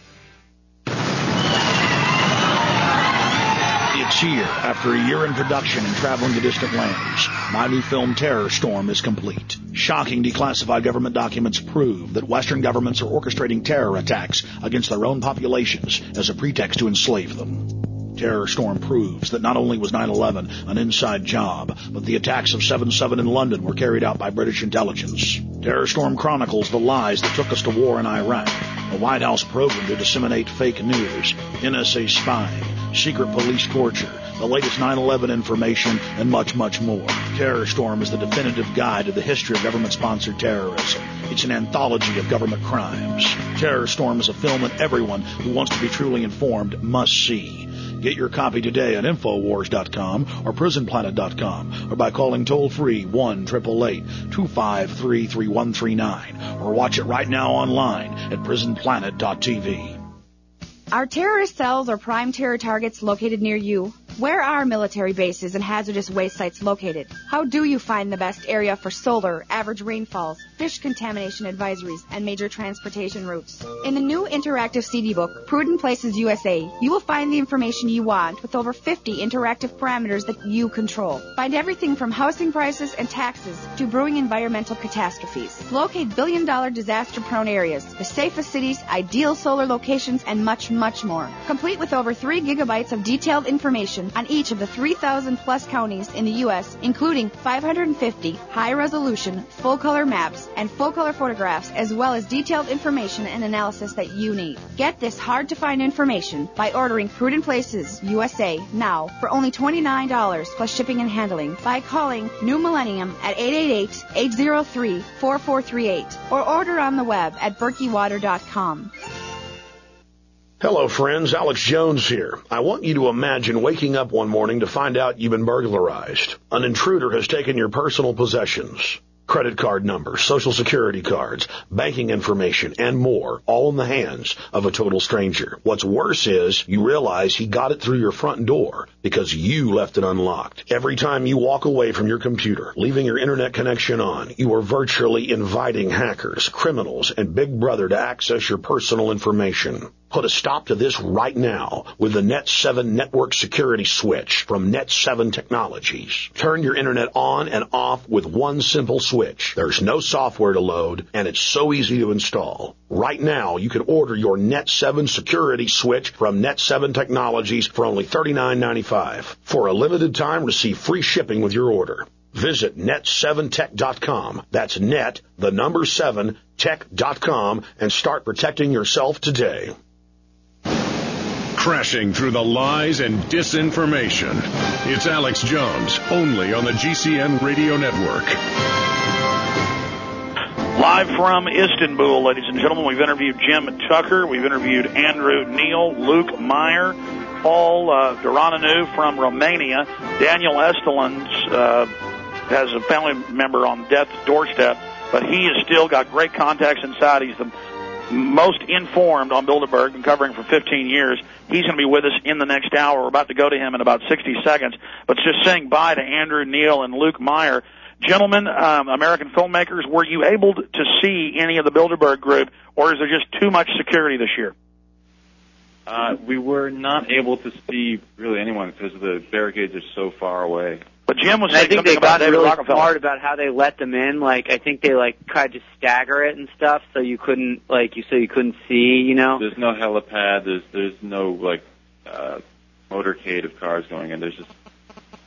It's here. After a year in production and traveling to distant lands, my new film Terror Storm is complete. Shocking declassified government documents prove that Western governments are orchestrating terror attacks against their own populations as a pretext to enslave them. Terror Storm proves that not only was 9-11 an inside job, but the attacks of 7-7 in London were carried out by British intelligence. Terror Storm chronicles the lies that took us to war in Iraq, a White House program to disseminate fake news, NSA spying, secret police torture, the latest 9-11 information, and much, much more. Terror Storm is the definitive guide to the history of government-sponsored terrorism. It's an anthology of government crimes. Terror Storm is a film that everyone who wants to be truly informed must see. Get your copy today at Infowars.com or PrisonPlanet.com or by calling toll free 1 888 253 3139 or watch it right now online at PrisonPlanet.tv. Are terrorist cells or prime terror targets located near you? Where are military bases and hazardous waste sites located? How do you find the best area for solar, average rainfalls, fish contamination advisories, and major transportation routes? In the new interactive CD book, Prudent Places USA, you will find the information you want with over 50 interactive parameters that you control. Find everything from housing prices and taxes to brewing environmental catastrophes. Locate billion dollar disaster prone areas, the safest cities, ideal solar locations, and much, much more. Complete with over 3 gigabytes of detailed information on each of the 3,000 plus counties in the U.S., including 550 high resolution, full color maps and full color photographs, as well as detailed information and analysis that you need. Get this hard to find information by ordering Prudent Places USA now for only $29 plus shipping and handling by calling New Millennium at 888-803-4438 or order on the web at berkeywater.com. Hello, friends. Alex Jones here. I want you to imagine waking up one morning to find out you've been burglarized. An intruder has taken your personal possessions. credit card numbers, social security cards, banking information, and more, all in the hands of a total stranger. What's worse is you realize he got it through your front door because you left it unlocked. Every time you walk away from your computer, leaving your internet connection on, you are virtually inviting hackers, criminals, and Big Brother to access your personal information. Put a stop to this right now with the Net 7 network security switch from Net 7 Technologies. Turn your internet on and off with one simple switch. There's no software to load and it's so easy to install. Right now, you can order your Net 7 security switch from Net 7 Technologies for only $39.95. For a limited time, receive free shipping with your order. Visit net7tech.com. That's net, the number 7, tech.com and start protecting yourself today crashing through the lies and disinformation. It's Alex Jones, only on the GCN Radio Network. Live from Istanbul, ladies and gentlemen, we've interviewed Jim Tucker, we've interviewed Andrew Neel, Luke Meyer, Paul uh, Durananu from Romania, Daniel Estulins uh, has a family member on death's doorstep, but he has still got great contacts inside. He's the most informed on Bilderberg and covering for 15 years. He's going to be with us in the next hour. We're about to go to him in about 60 seconds. But just saying bye to Andrew Neel and Luke Meyer. Gentlemen, um, American filmmakers, were you able to see any of the Bilderberg group, or is there just too much security this year? Uh, we were not able to see really anyone because the barricades are so far away. But Jim was I think they about got David really Rockefeller. smart about how they let them in. Like I think they like tried to stagger it and stuff, so you couldn't like you so you couldn't see. You know. There's no helipad. There's there's no like uh, motorcade of cars going in. There's just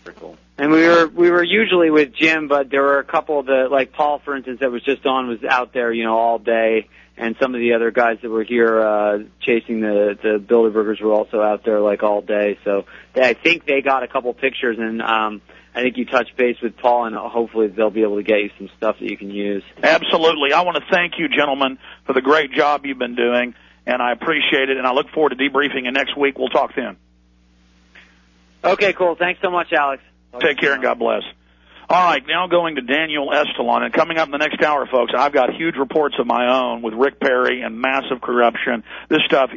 trickle. And we were we were usually with Jim, but there were a couple that like Paul, for instance, that was just on was out there, you know, all day, and some of the other guys that were here uh, chasing the the Bilderbergers were also out there like all day. So they, I think they got a couple pictures, and um, I think you touched base with Paul, and hopefully they'll be able to get you some stuff that you can use. Absolutely. I want to thank you, gentlemen, for the great job you've been doing, and I appreciate it, and I look forward to debriefing, and next week we'll talk then. Okay, cool. Thanks so much, Alex. Take care and God bless. All right, now going to Daniel Estulin, and coming up in the next hour, folks, I've got huge reports of my own with Rick Perry and massive corruption. This stuff,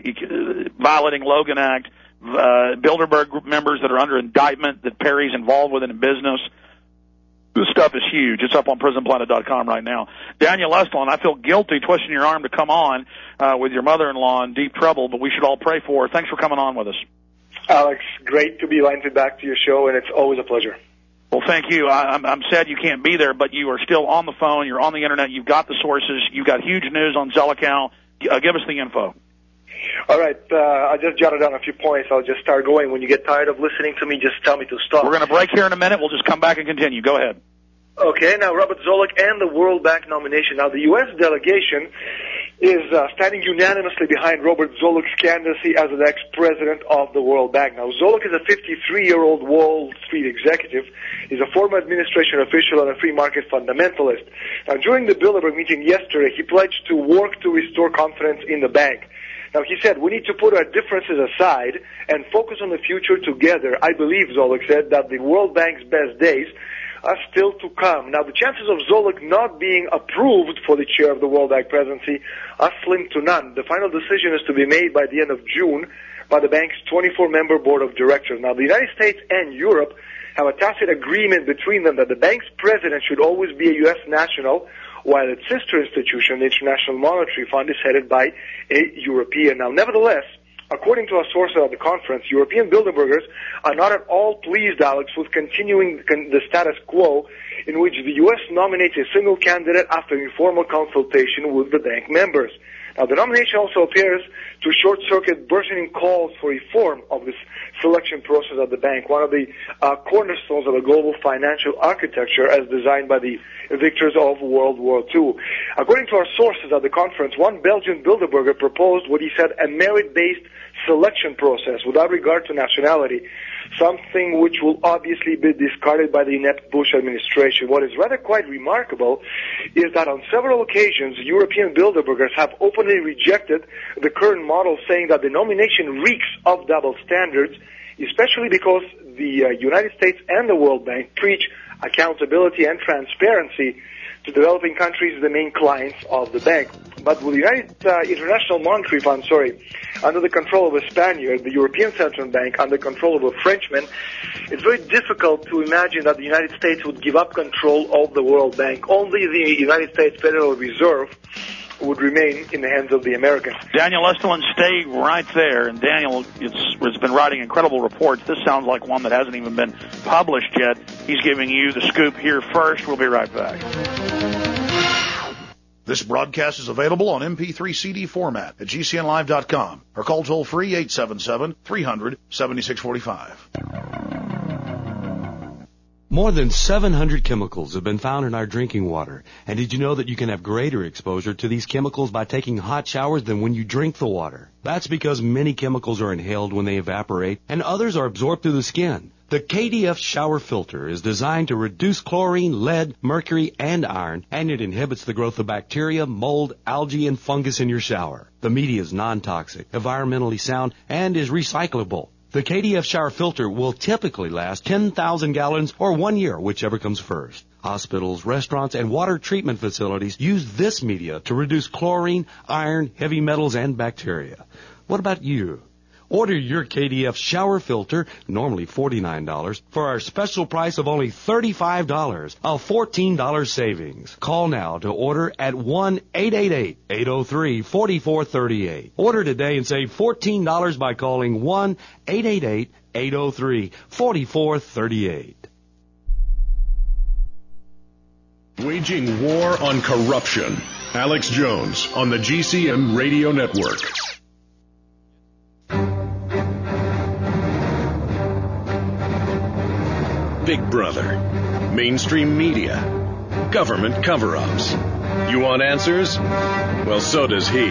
violating Logan Act, uh, Bilderberg group members that are under indictment that Perry's involved with in business. This stuff is huge. It's up on prisonplanet.com right now. Daniel Estulin, I feel guilty twisting your arm to come on uh, with your mother-in-law in deep trouble, but we should all pray for her. Thanks for coming on with us. Alex, great to be invited back to your show, and it's always a pleasure. Well, thank you. I, I'm, I'm sad you can't be there, but you are still on the phone. You're on the internet. You've got the sources. You've got huge news on Zelikow. Uh, give us the info. All right, uh, I just jotted down a few points. I'll just start going. When you get tired of listening to me, just tell me to stop. We're going to break here in a minute. We'll just come back and continue. Go ahead. Okay, now Robert Zoellick and the World Bank nomination. Now the U.S. delegation is uh, standing unanimously behind Robert Zoellick's candidacy as the next president of the World Bank. Now Zoellick is a 53-year-old Wall Street executive. He's a former administration official and a free market fundamentalist. Now during the Bilderberg meeting yesterday, he pledged to work to restore confidence in the bank. Now he said, we need to put our differences aside and focus on the future together. I believe, Zoellick said, that the World Bank's best days are still to come. Now, the chances of Zoellick not being approved for the chair of the World Bank presidency are slim to none. The final decision is to be made by the end of June by the bank's 24-member board of directors. Now, the United States and Europe have a tacit agreement between them that the bank's president should always be a U.S. national, while its sister institution, the International Monetary Fund, is headed by a European. Now, nevertheless, According to our sources at the conference, European Bilderbergers are not at all pleased, Alex, with continuing the status quo in which the U.S. nominates a single candidate after informal consultation with the bank members. Now, the nomination also appears to short-circuit burgeoning calls for reform of this selection process at the bank, one of the uh, cornerstones of the global financial architecture as designed by the victors of World War II. According to our sources at the conference, one Belgian Bilderberger proposed what he said a merit-based selection process without regard to nationality, something which will obviously be discarded by the inept Bush administration. What is rather quite remarkable is that on several occasions, European Bilderbergers have openly rejected the current model, saying that the nomination reeks of double standards, especially because the uh, United States and the World Bank preach accountability and transparency to developing countries, the main clients of the bank. But with the United uh, International Monetary Fund, sorry, under the control of a Spaniard, the European Central Bank under the control of a Frenchman, it's very difficult to imagine that the United States would give up control of the World Bank. Only the United States Federal Reserve would remain in the hands of the Americans. Daniel Estulin, stay right there. And Daniel has been writing incredible reports. This sounds like one that hasn't even been published yet. He's giving you the scoop here first. We'll be right back. This broadcast is available on MP3 CD format at GCNlive.com or call toll free 877 300 7645. More than 700 chemicals have been found in our drinking water. And did you know that you can have greater exposure to these chemicals by taking hot showers than when you drink the water? That's because many chemicals are inhaled when they evaporate and others are absorbed through the skin. The KDF shower filter is designed to reduce chlorine, lead, mercury, and iron, and it inhibits the growth of bacteria, mold, algae, and fungus in your shower. The media is non-toxic, environmentally sound, and is recyclable. The KDF shower filter will typically last 10,000 gallons or one year, whichever comes first. Hospitals, restaurants, and water treatment facilities use this media to reduce chlorine, iron, heavy metals, and bacteria. What about you? Order your KDF shower filter, normally $49, for our special price of only $35, a $14 savings. Call now to order at 1-888-803-4438. Order today and save $14 by calling 1-888-803-4438. Waging war on corruption. Alex Jones on the GCN Radio Network. Big Brother, mainstream media, government cover ups. You want answers? Well, so does he.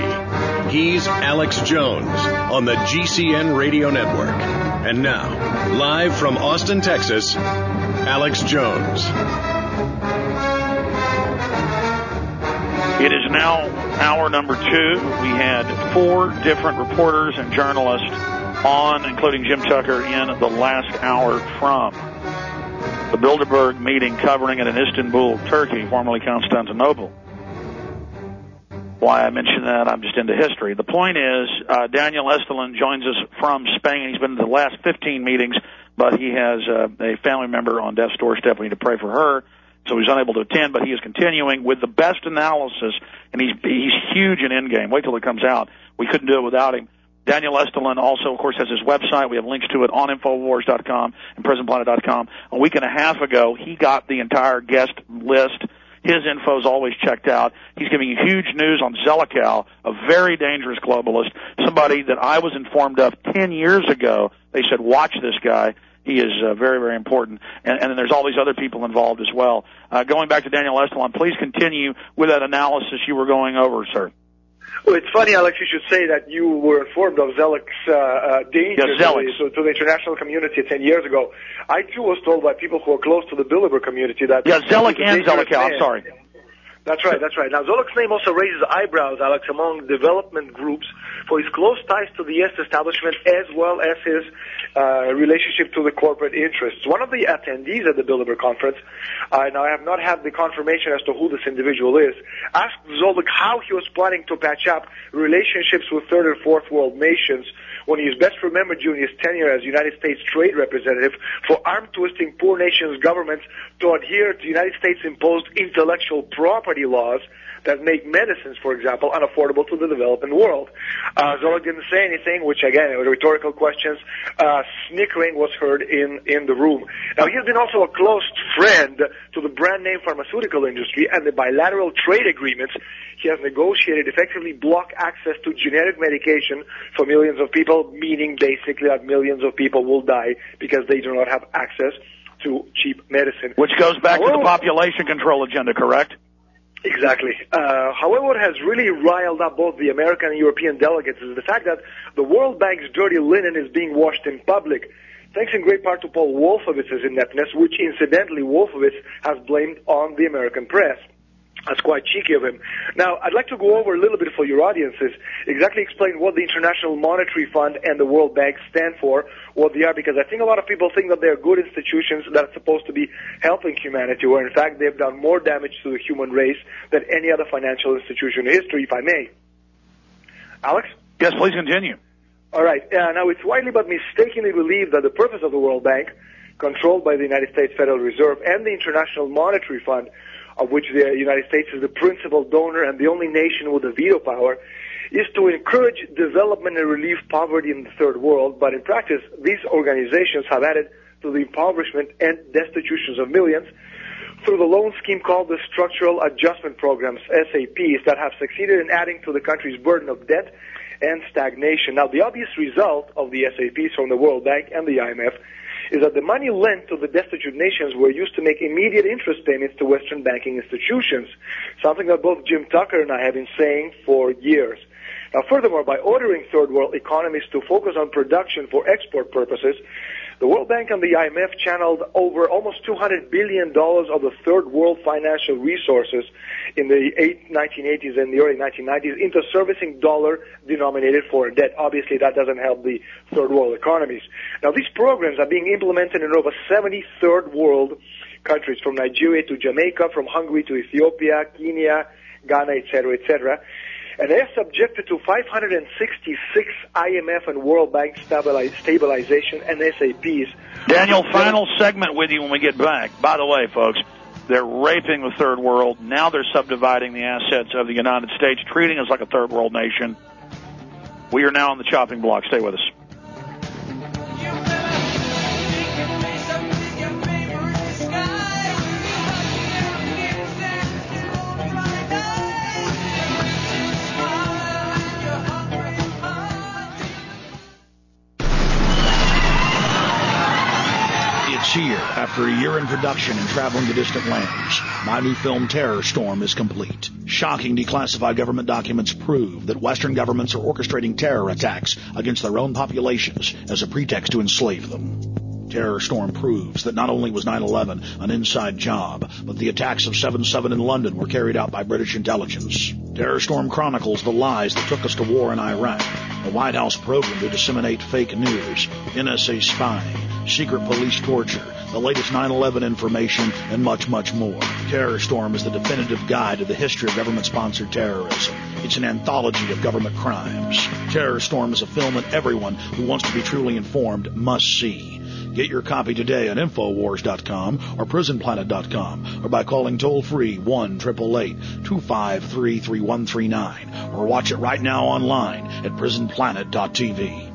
He's Alex Jones on the GCN Radio Network. And now, live from Austin, Texas, Alex Jones. It is now hour number two. We had four different reporters and journalists on, including Jim Tucker, in the last hour from the Bilderberg meeting covering it in Istanbul, Turkey, formerly Constantinople. Why I mention that, I'm just into history. The point is, uh, Daniel Estulin joins us from Spain. He's been to the last 15 meetings, but he has uh, a family member on death's doorstep. We need to pray for her, so he's unable to attend. But he is continuing with the best analysis, and he's he's huge in Endgame. Wait till it comes out. We couldn't do it without him. Daniel Estulin also, of course, has his website. We have links to it on Infowars.com and PrisonPlanet.com. A week and a half ago, he got the entire guest list. His info is always checked out. He's giving you huge news on Zelikow, a very dangerous globalist, somebody that I was informed of 10 years ago. They said, watch this guy. He is uh, very, very important. And, and then there's all these other people involved as well. Uh, going back to Daniel Estulin, please continue with that analysis you were going over, sir. Well, it's funny, Alex, you should say that you were informed of Zelik's uh, uh, danger Yeah, Zelik. to, the, to the international community 10 years ago. I, too, was told by people who are close to the Bilderberg community that... Yeah, Zelik and dangerous Zelikow. I'm sorry. That's right, that's right. Now, Zoellick's name also raises eyebrows, Alex, among development groups for his close ties to the yes establishment as well as his uh, relationship to the corporate interests. One of the attendees at the Bilderberg conference, uh, now I have not had the confirmation as to who this individual is, asked Zoellick how he was planning to patch up relationships with third and fourth world nations when he is best remembered during his tenure as United States Trade Representative for arm twisting poor nations' governments to adhere to United States imposed intellectual property laws that make medicines, for example, unaffordable to the developing world. Uh, Zoellick didn't say anything, which again, rhetorical questions. Uh, snickering was heard in, in the room. Now, he's been also a close friend to the brand name pharmaceutical industry and the bilateral trade agreements he has negotiated effectively block access to generic medication for millions of people, meaning basically that millions of people will die because they do not have access to cheap medicine. Which goes back to the population control agenda, correct? Exactly. Uh, however, what has really riled up both the American and European delegates is the fact that the World Bank's dirty linen is being washed in public. Thanks in great part to Paul Wolfowitz's ineptness, which incidentally Wolfowitz has blamed on the American press. That's quite cheeky of him. Now, I'd like to go over a little bit for your audiences, exactly explain what the International Monetary Fund and the World Bank stand for, what they are, because I think a lot of people think that they're good institutions that are supposed to be helping humanity, where in fact they've done more damage to the human race than any other financial institution in history, if I may. Alex? Yes, please continue. All right. Uh, now, it's widely but mistakenly believed that the purpose of the World Bank, controlled by the United States Federal Reserve and the International Monetary Fund, of which the United States is the principal donor and the only nation with a veto power, is to encourage development and relieve poverty in the third world. But in practice, these organizations have added to the impoverishment and destitutions of millions through the loan scheme called the Structural Adjustment Programs, SAPs, that have succeeded in adding to the country's burden of debt and stagnation. Now, the obvious result of the SAPs from the World Bank and the IMF is that the money lent to the destitute nations were used to make immediate interest payments to Western banking institutions, something that both Jim Tucker and I have been saying for years. Now, furthermore, by ordering third world economies to focus on production for export purposes, the World Bank and the IMF channeled over almost $200 billion of the third world financial resources in the 1980s and the early 1990s into servicing dollar denominated foreign debt. Obviously, that doesn't help the third world economies. Now, these programs are being implemented in over 70 third world countries, from Nigeria to Jamaica, from Hungary to Ethiopia, Kenya, Ghana, etc., etc and they're subjected to 566 IMF and World Bank stabilization and SAPs. Daniel, final segment with you when we get back. By the way, folks, they're raping the third world. Now they're subdividing the assets of the United States, treating us like a third world nation. We are now on the chopping block. Stay with us. After a year in production and traveling to distant lands, my new film Terror Storm is complete. Shocking declassified government documents prove that Western governments are orchestrating terror attacks against their own populations as a pretext to enslave them. Terror Storm proves that not only was 9-11 an inside job, but the attacks of 7-7 in London were carried out by British intelligence. Terror Storm chronicles the lies that took us to war in Iraq, the White House program to disseminate fake news, NSA spying, secret police torture, the latest 9-11 information, and much, much more. Terror Storm is the definitive guide to the history of government-sponsored terrorism. It's an anthology of government crimes. Terror Storm is a film that everyone who wants to be truly informed must see. Get your copy today at Infowars.com or PrisonPlanet.com or by calling toll free 1 888 253 3139 or watch it right now online at PrisonPlanet.tv.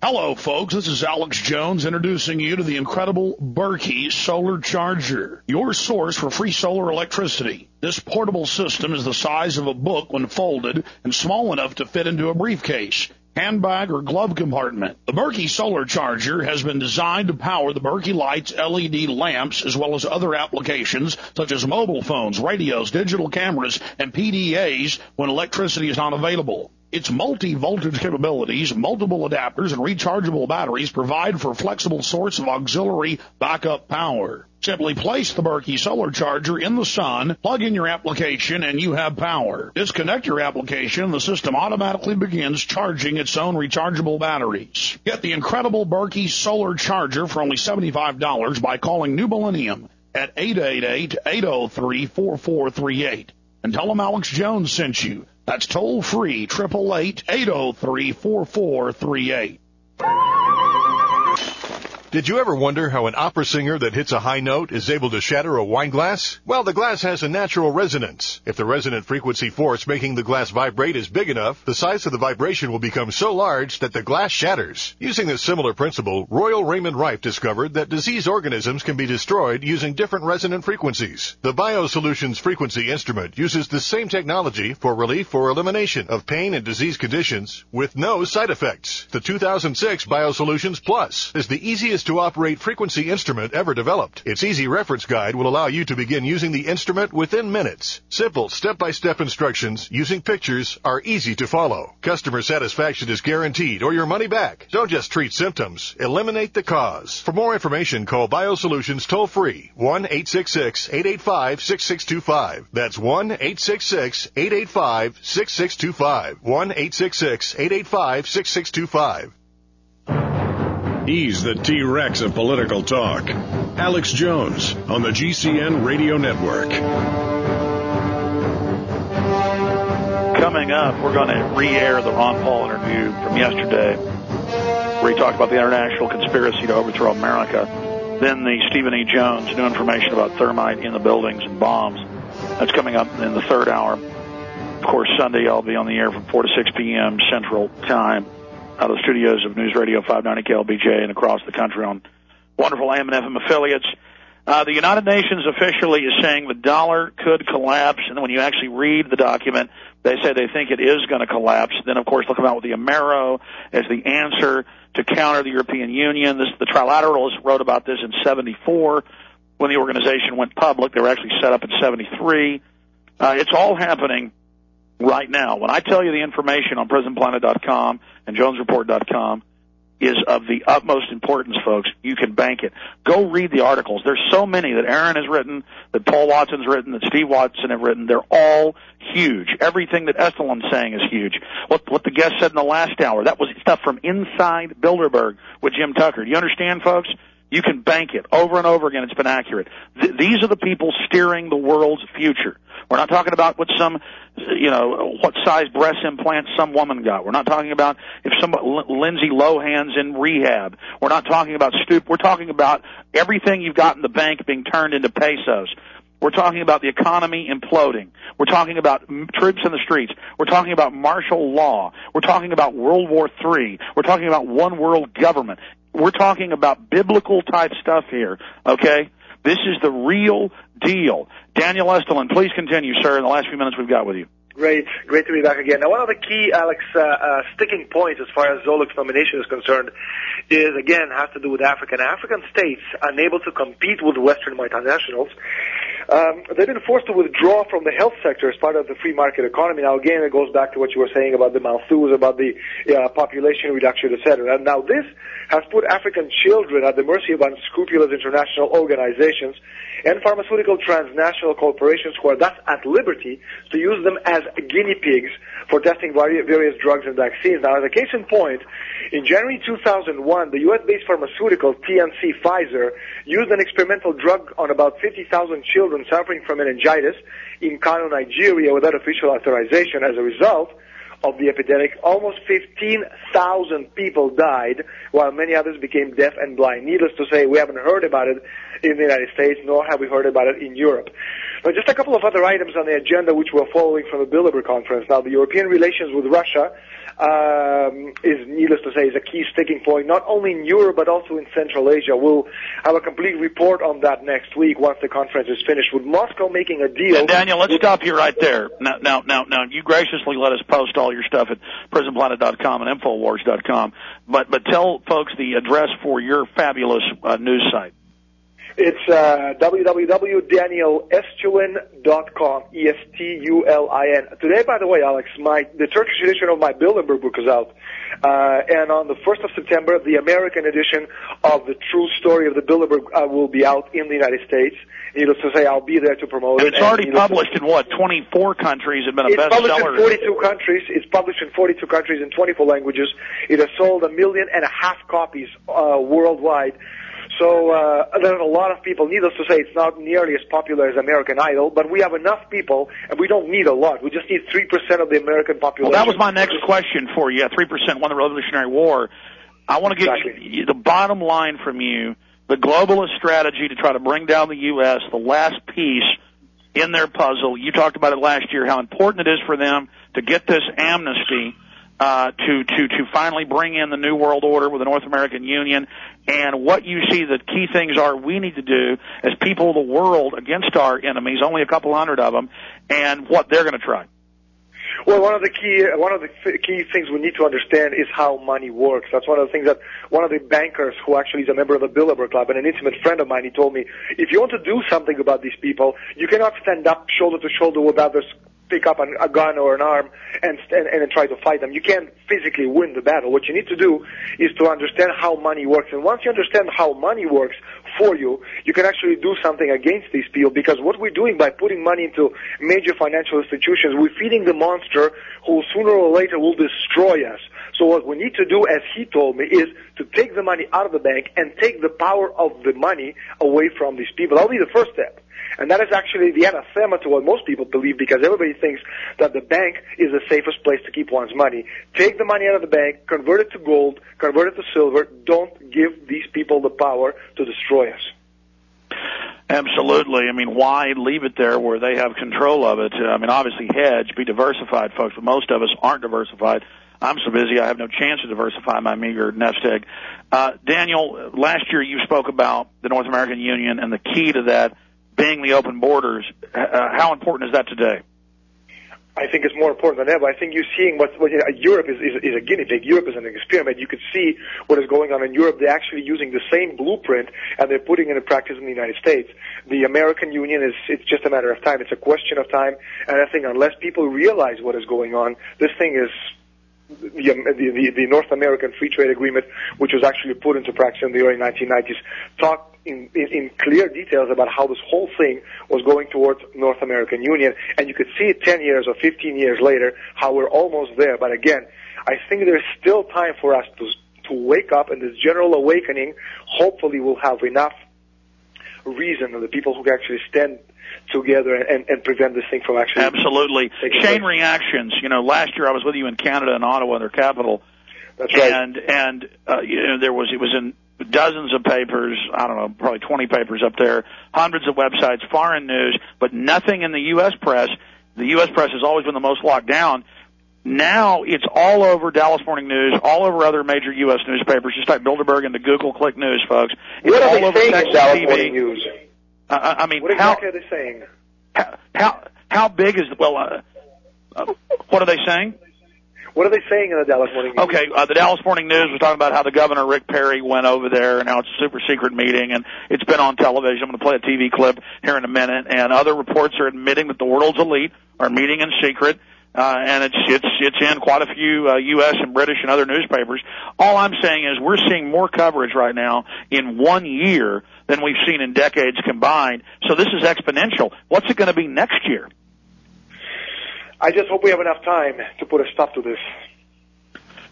Hello, folks. This is Alex Jones introducing you to the incredible Berkey Solar Charger, your source for free solar electricity. This portable system is the size of a book when folded and small enough to fit into a briefcase handbag, or glove compartment. The Berkey solar charger has been designed to power the Berkey Lights LED lamps as well as other applications such as mobile phones, radios, digital cameras, and PDAs when electricity is not available. Its multi-voltage capabilities, multiple adapters, and rechargeable batteries provide for flexible source of auxiliary backup power. Simply place the Berkey solar charger in the sun, plug in your application, and you have power. Disconnect your application, and the system automatically begins charging its own rechargeable batteries. Get the incredible Berkey solar charger for only $75 by calling New Millennium at 888-803-4438 and tell them Alex Jones sent you. That's toll free, 888-803-4438. Did you ever wonder how an opera singer that hits a high note is able to shatter a wine glass? Well, the glass has a natural resonance. If the resonant frequency force making the glass vibrate is big enough, the size of the vibration will become so large that the glass shatters. Using a similar principle, Royal Raymond Rife discovered that disease organisms can be destroyed using different resonant frequencies. The BioSolutions frequency instrument uses the same technology for relief or elimination of pain and disease conditions with no side effects. The 2006 BioSolutions Plus is the easiest easiest to operate frequency instrument ever developed. Its easy reference guide will allow you to begin using the instrument within minutes. Simple step-by-step instructions using pictures are easy to follow. Customer satisfaction is guaranteed or your money back. Don't just treat symptoms. Eliminate the cause. For more information, call BioSolutions toll free 1-866-885-6625. That's 1-866-885-6625. 1-866-885-6625. He's the T-Rex of political talk. Alex Jones on the GCN Radio Network. Coming up, we're going to re-air the Ron Paul interview from yesterday, where he talked about the international conspiracy to overthrow America. Then the Stephen E. Jones, new information about thermite in the buildings and bombs. That's coming up in the third hour. Of course, Sunday I'll be on the air from 4 to 6 p.m. Central Time out of the studios of News Radio 590 KLBJ and across the country on wonderful AM and FM affiliates. Uh, the United Nations officially is saying the dollar could collapse, and when you actually read the document, they say they think it is going to collapse. Then, of course, they'll come out with the Amero as the answer to counter the European Union. This, the Trilateralists wrote about this in 74 when the organization went public. They were actually set up in 73. Uh, it's all happening right now. When I tell you the information on PrisonPlanet.com and JonesReport.com is of the utmost importance, folks, you can bank it. Go read the articles. There's so many that Aaron has written, that Paul Watson's written, that Steve Watson have written. They're all huge. Everything that Estulin's saying is huge. What, what the guest said in the last hour, that was stuff from inside Bilderberg with Jim Tucker. Do you understand, folks? You can bank it over and over again. It's been accurate. Th- these are the people steering the world's future. We're not talking about what some, you know, what size breast implants some woman got. We're not talking about if some Lindsay Lohan's in rehab. We're not talking about stoop. We're talking about everything you've got in the bank being turned into pesos. We're talking about the economy imploding. We're talking about troops in the streets. We're talking about martial law. We're talking about World War III. We're talking about one world government. We're talking about biblical type stuff here, okay? This is the real deal. Daniel Estulin, please continue, sir, in the last few minutes we've got with you. Great, great to be back again. Now, one of the key, Alex, uh, uh, sticking points as far as Zoellick's nomination is concerned is, again, has to do with African. African states unable to compete with Western multinationals. Um, they've been forced to withdraw from the health sector as part of the free market economy. Now, again, it goes back to what you were saying about the malthus, about the uh, population reduction, etc. Now, this has put African children at the mercy of unscrupulous international organizations and pharmaceutical transnational corporations who are thus at liberty to use them as guinea pigs for testing various drugs and vaccines. Now, as a case in point, in January 2001, the U.S.-based pharmaceutical TNC Pfizer used an experimental drug on about 50,000 children suffering from meningitis in Kano, Nigeria without official authorization. As a result, of the epidemic, almost 15,000 people died, while many others became deaf and blind. Needless to say, we haven't heard about it in the United States, nor have we heard about it in Europe. But just a couple of other items on the agenda which we're following from the Bilderberg conference. Now, the European relations with Russia um, is, needless to say, is a key sticking point, not only in Europe but also in Central Asia. We'll have a complete report on that next week once the conference is finished. With Moscow making a deal, and Daniel, let's stop you right there. Now, now, now, now, you graciously let us post all your stuff at PrisonPlanet.com and Infowars.com, but but tell folks the address for your fabulous uh, news site. It's uh, www.danielestulin.com, E-S-T-U-L-I-N. Today, by the way, Alex, my the Turkish edition of my Bilderberg book is out. Uh, and on the 1st of September, the American edition of the true story of the Bilderberg uh, will be out in the United States. Needless to say, I'll be there to promote and it. It's already published in what, 24 countries? It's been a it's bestseller. published in 42 countries. It's published in 42 countries in 24 languages. It has sold a million and a half copies uh, worldwide. So uh, there's a lot of people. Needless to say, it's not nearly as popular as American Idol, but we have enough people, and we don't need a lot. We just need three percent of the American population. Well, that was my next question for you. Three percent won the Revolutionary War. I want to get Exactly. you, the bottom line from you: the globalist strategy to try to bring down the U.S. The last piece in their puzzle. You talked about it last year. How important it is for them to get this amnesty. Uh, to to to finally bring in the new world order with the North American Union, and what you see the key things are we need to do as people of the world against our enemies, only a couple hundred of them, and what they're going to try. Well, one of the key one of the key things we need to understand is how money works. That's one of the things that one of the bankers, who actually is a member of the Bilderberg Club and an intimate friend of mine, he told me, if you want to do something about these people, you cannot stand up shoulder to shoulder with others pick up an, a gun or an arm and, and and try to fight them. You can't physically win the battle. What you need to do is to understand how money works. And once you understand how money works for you, you can actually do something against these people. Because what we're doing by putting money into major financial institutions, we're feeding the monster who sooner or later will destroy us. So what we need to do, as he told me, is to take the money out of the bank and take the power of the money away from these people. That'll be the first step. And that is actually the anathema to what most people believe because everybody thinks that the bank is the safest place to keep one's money. Take the money out of the bank, convert it to gold, convert it to silver. Don't give these people the power to destroy us. Absolutely. I mean, why leave it there where they have control of it? I mean, obviously hedge, be diversified, folks, but most of us aren't diversified. I'm so busy, I have no chance to diversify my meager nest egg. Uh, Daniel, last year you spoke about the North American Union and the key to that being the open borders. Uh, uh, how important is that today? I think it's more important than ever. I think you're seeing what, what uh, Europe is, is, is a guinea pig. Europe is an experiment. You could see what is going on in Europe. They're actually using the same blueprint and they're putting it in practice in the United States. The American Union is, it's just a matter of time. It's a question of time. And I think unless people realize what is going on, this thing is the, um, the, the North American Free Trade Agreement, which was actually put into practice in the early 1990s, talked in, in, in clear details about how this whole thing was going towards North American Union, and you could see it 10 years or 15 years later how we're almost there. But again, I think there's still time for us to to wake up, and this general awakening, hopefully, will have enough reason, and the people who can actually stand together and, and prevent this thing from actually absolutely chain place. reactions. You know, last year I was with you in Canada in Ottawa, their capital. That's right. And and uh, you know there was it was in dozens of papers. I don't know, probably 20 papers up there, hundreds of websites, foreign news, but nothing in the U.S. press. The U.S. press has always been the most locked down. Now it's all over Dallas Morning News, all over other major U.S. newspapers. Just type Bilderberg into Google, click news, folks. It's What are all they over saying Texas Dallas TV. Morning News? Uh, I mean, What how are they saying? how how big is well? Uh, uh, what are they saying? What are they saying in the Dallas Morning News? Okay, uh, the Dallas Morning News was talking about how the governor Rick Perry went over there, and how it's a super secret meeting, and it's been on television. I'm going to play a TV clip here in a minute, and other reports are admitting that the world's elite are meeting in secret. Uh, and it's it's it's in quite a few uh, U.S. and British and other newspapers. All I'm saying is we're seeing more coverage right now in one year than we've seen in decades combined. So this is exponential. What's it going to be next year? I just hope we have enough time to put a stop to this.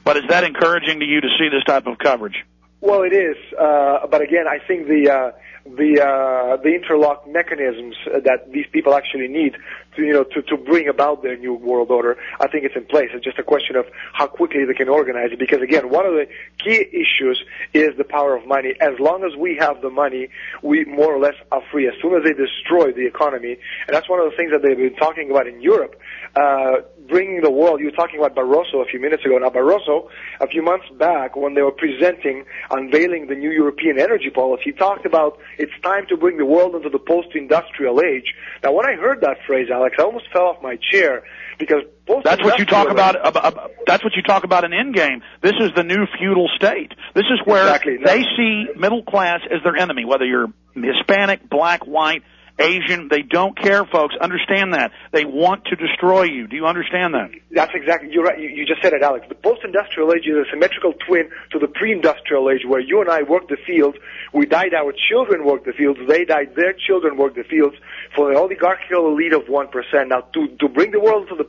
But is that encouraging to you to see this type of coverage? Well, it is, uh, but again, I think the uh, the uh, the interlock mechanisms that these people actually need to you know to, to bring about their new world order, I think it's in place. It's just a question of how quickly they can organize it. Because again, one of the key issues is the power of money. As long as we have the money, we more or less are free. As soon as they destroy the economy, and that's one of the things that they've been talking about in Europe. Uh, bringing the world, you were talking about Barroso a few minutes ago. Now, Barroso, a few months back, when they were presenting, unveiling the new European energy policy, he talked about it's time to bring the world into the post-industrial age. Now, when I heard that phrase, Alex, I almost fell off my chair because That's what you talk about. ab- ab- That's what you talk about in Endgame. This is the new feudal state. This is where Exactly. they see middle class as their enemy, whether you're Hispanic, black, white, Asian. They don't care, folks. Understand that. They want to destroy you. Do you understand that? That's exactly, you're right, you, just said it, Alex. The post-industrial age is a symmetrical twin to the pre-industrial age where you and I worked the fields, we died, our children worked the fields, they died, their children worked the fields for the oligarchical elite of 1%. Now, to, to bring the world to the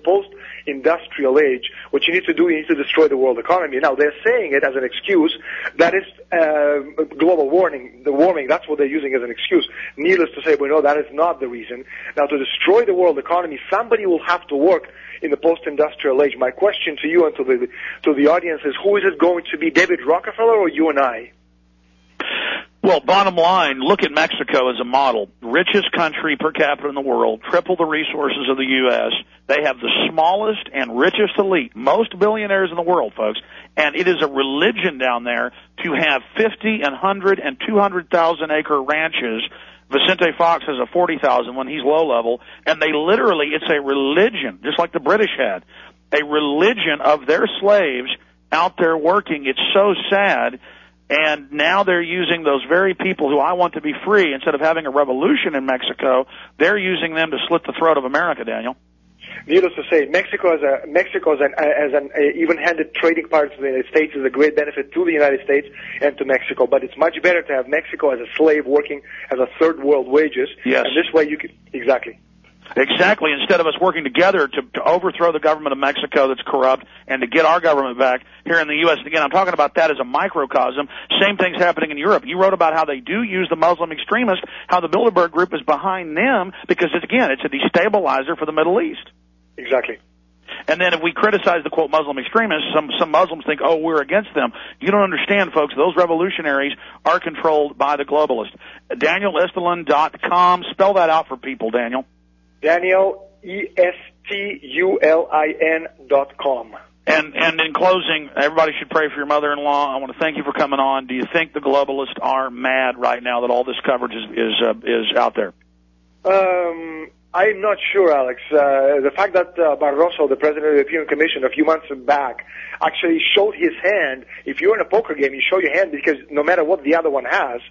post-industrial age, what you need to do, need to destroy the world economy. Now, they're saying it as an excuse, that is uh, global warming, the warming, that's what they're using as an excuse. Needless to say, we know that is not the reason. Now, to destroy the world economy, somebody will have to work in the post-industrial age. My question to you and to the to the audience is: Who is it going to be, David Rockefeller or you and I? Well, bottom line, look at Mexico as a model. Richest country per capita in the world, triple the resources of the U.S. They have the smallest and richest elite, most billionaires in the world, folks. And it is a religion down there to have 50 and 100 and 200,000 acre ranches. Vicente Fox has a 40,000 when he's low level. And they literally, it's a religion, just like the British had. a religion of their slaves out there working. It's so sad. And now they're using those very people who I want to be free instead of having a revolution in Mexico. They're using them to slit the throat of America, Daniel. Needless to say, Mexico as a Mexico as an, as an uh, even-handed trading partner to the United States is a great benefit to the United States and to Mexico. But it's much better to have Mexico as a slave working as a third world wages. Yes. And this way you can exactly. Exactly. Instead of us working together to, to overthrow the government of Mexico that's corrupt and to get our government back here in the U.S. And again, I'm talking about that as a microcosm. Same thing's happening in Europe. You wrote about how they do use the Muslim extremists, how the Bilderberg Group is behind them because it's, again, it's a destabilizer for the Middle East. Exactly. And then if we criticize the quote Muslim extremists, some some Muslims think, oh, we're against them. You don't understand, folks. Those revolutionaries are controlled by the globalists. DanielEstulin.com. Spell that out for people, Daniel. Daniel E S T U L I N dot com. And and in closing, everybody should pray for your mother-in-law. I want to thank you for coming on. Do you think the globalists are mad right now that all this coverage is is uh, is out there? Um, I'm not sure, Alex. Uh, the fact that uh, Barroso, the president of the European Commission, a few months back, actually showed his hand. If you're in a poker game, you show your hand because no matter what the other one has,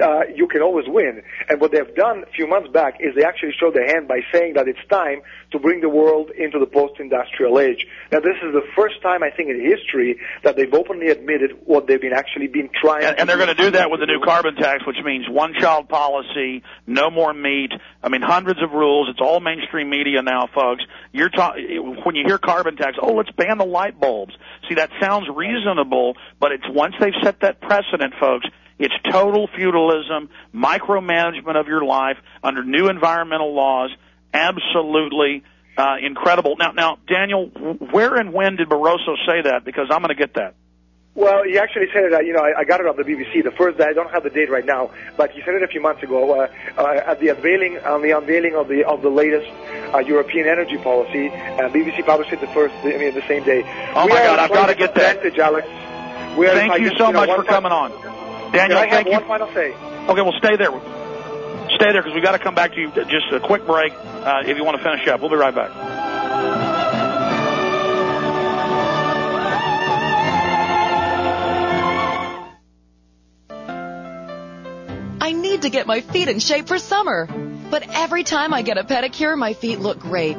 uh, you can always win. And what they've done a few months back is they actually showed their hand by saying that it's time to bring the world into the post-industrial age. Now, this is the first time, I think, in history that they've openly admitted what they've been actually been trying. And, and they're going to do that with the new carbon tax, which means one-child policy, no more meat. I mean, hundreds of rules. It's all mainstream media now, folks. You're ta- when you hear carbon tax, oh, let's ban the light bulbs. See, that sounds reasonable, but it's once they've set that precedent, folks, it's total feudalism, micromanagement of your life under new environmental laws. Absolutely uh, incredible. Now, now, Daniel, where and when did Barroso say that? Because I'm going to get that. Well, he actually said it. Uh, you know, I, I got it off the BBC. The first day, I don't have the date right now, but he said it a few months ago uh, uh, at the unveiling on the unveiling of the of the latest uh, European energy policy. Uh, BBC published it the first, I mean, the same day. Oh we my are God, I've got to get that. Alex. We are, Thank I you so know, much one for coming on, Daniel. Can I have thank one you. final say? Okay, well, stay there. Stay there because we got to come back to you. Just a quick break uh, if you want to finish up. We'll be right back. Need to get my feet in shape for summer. But every time I get a pedicure, my feet look great.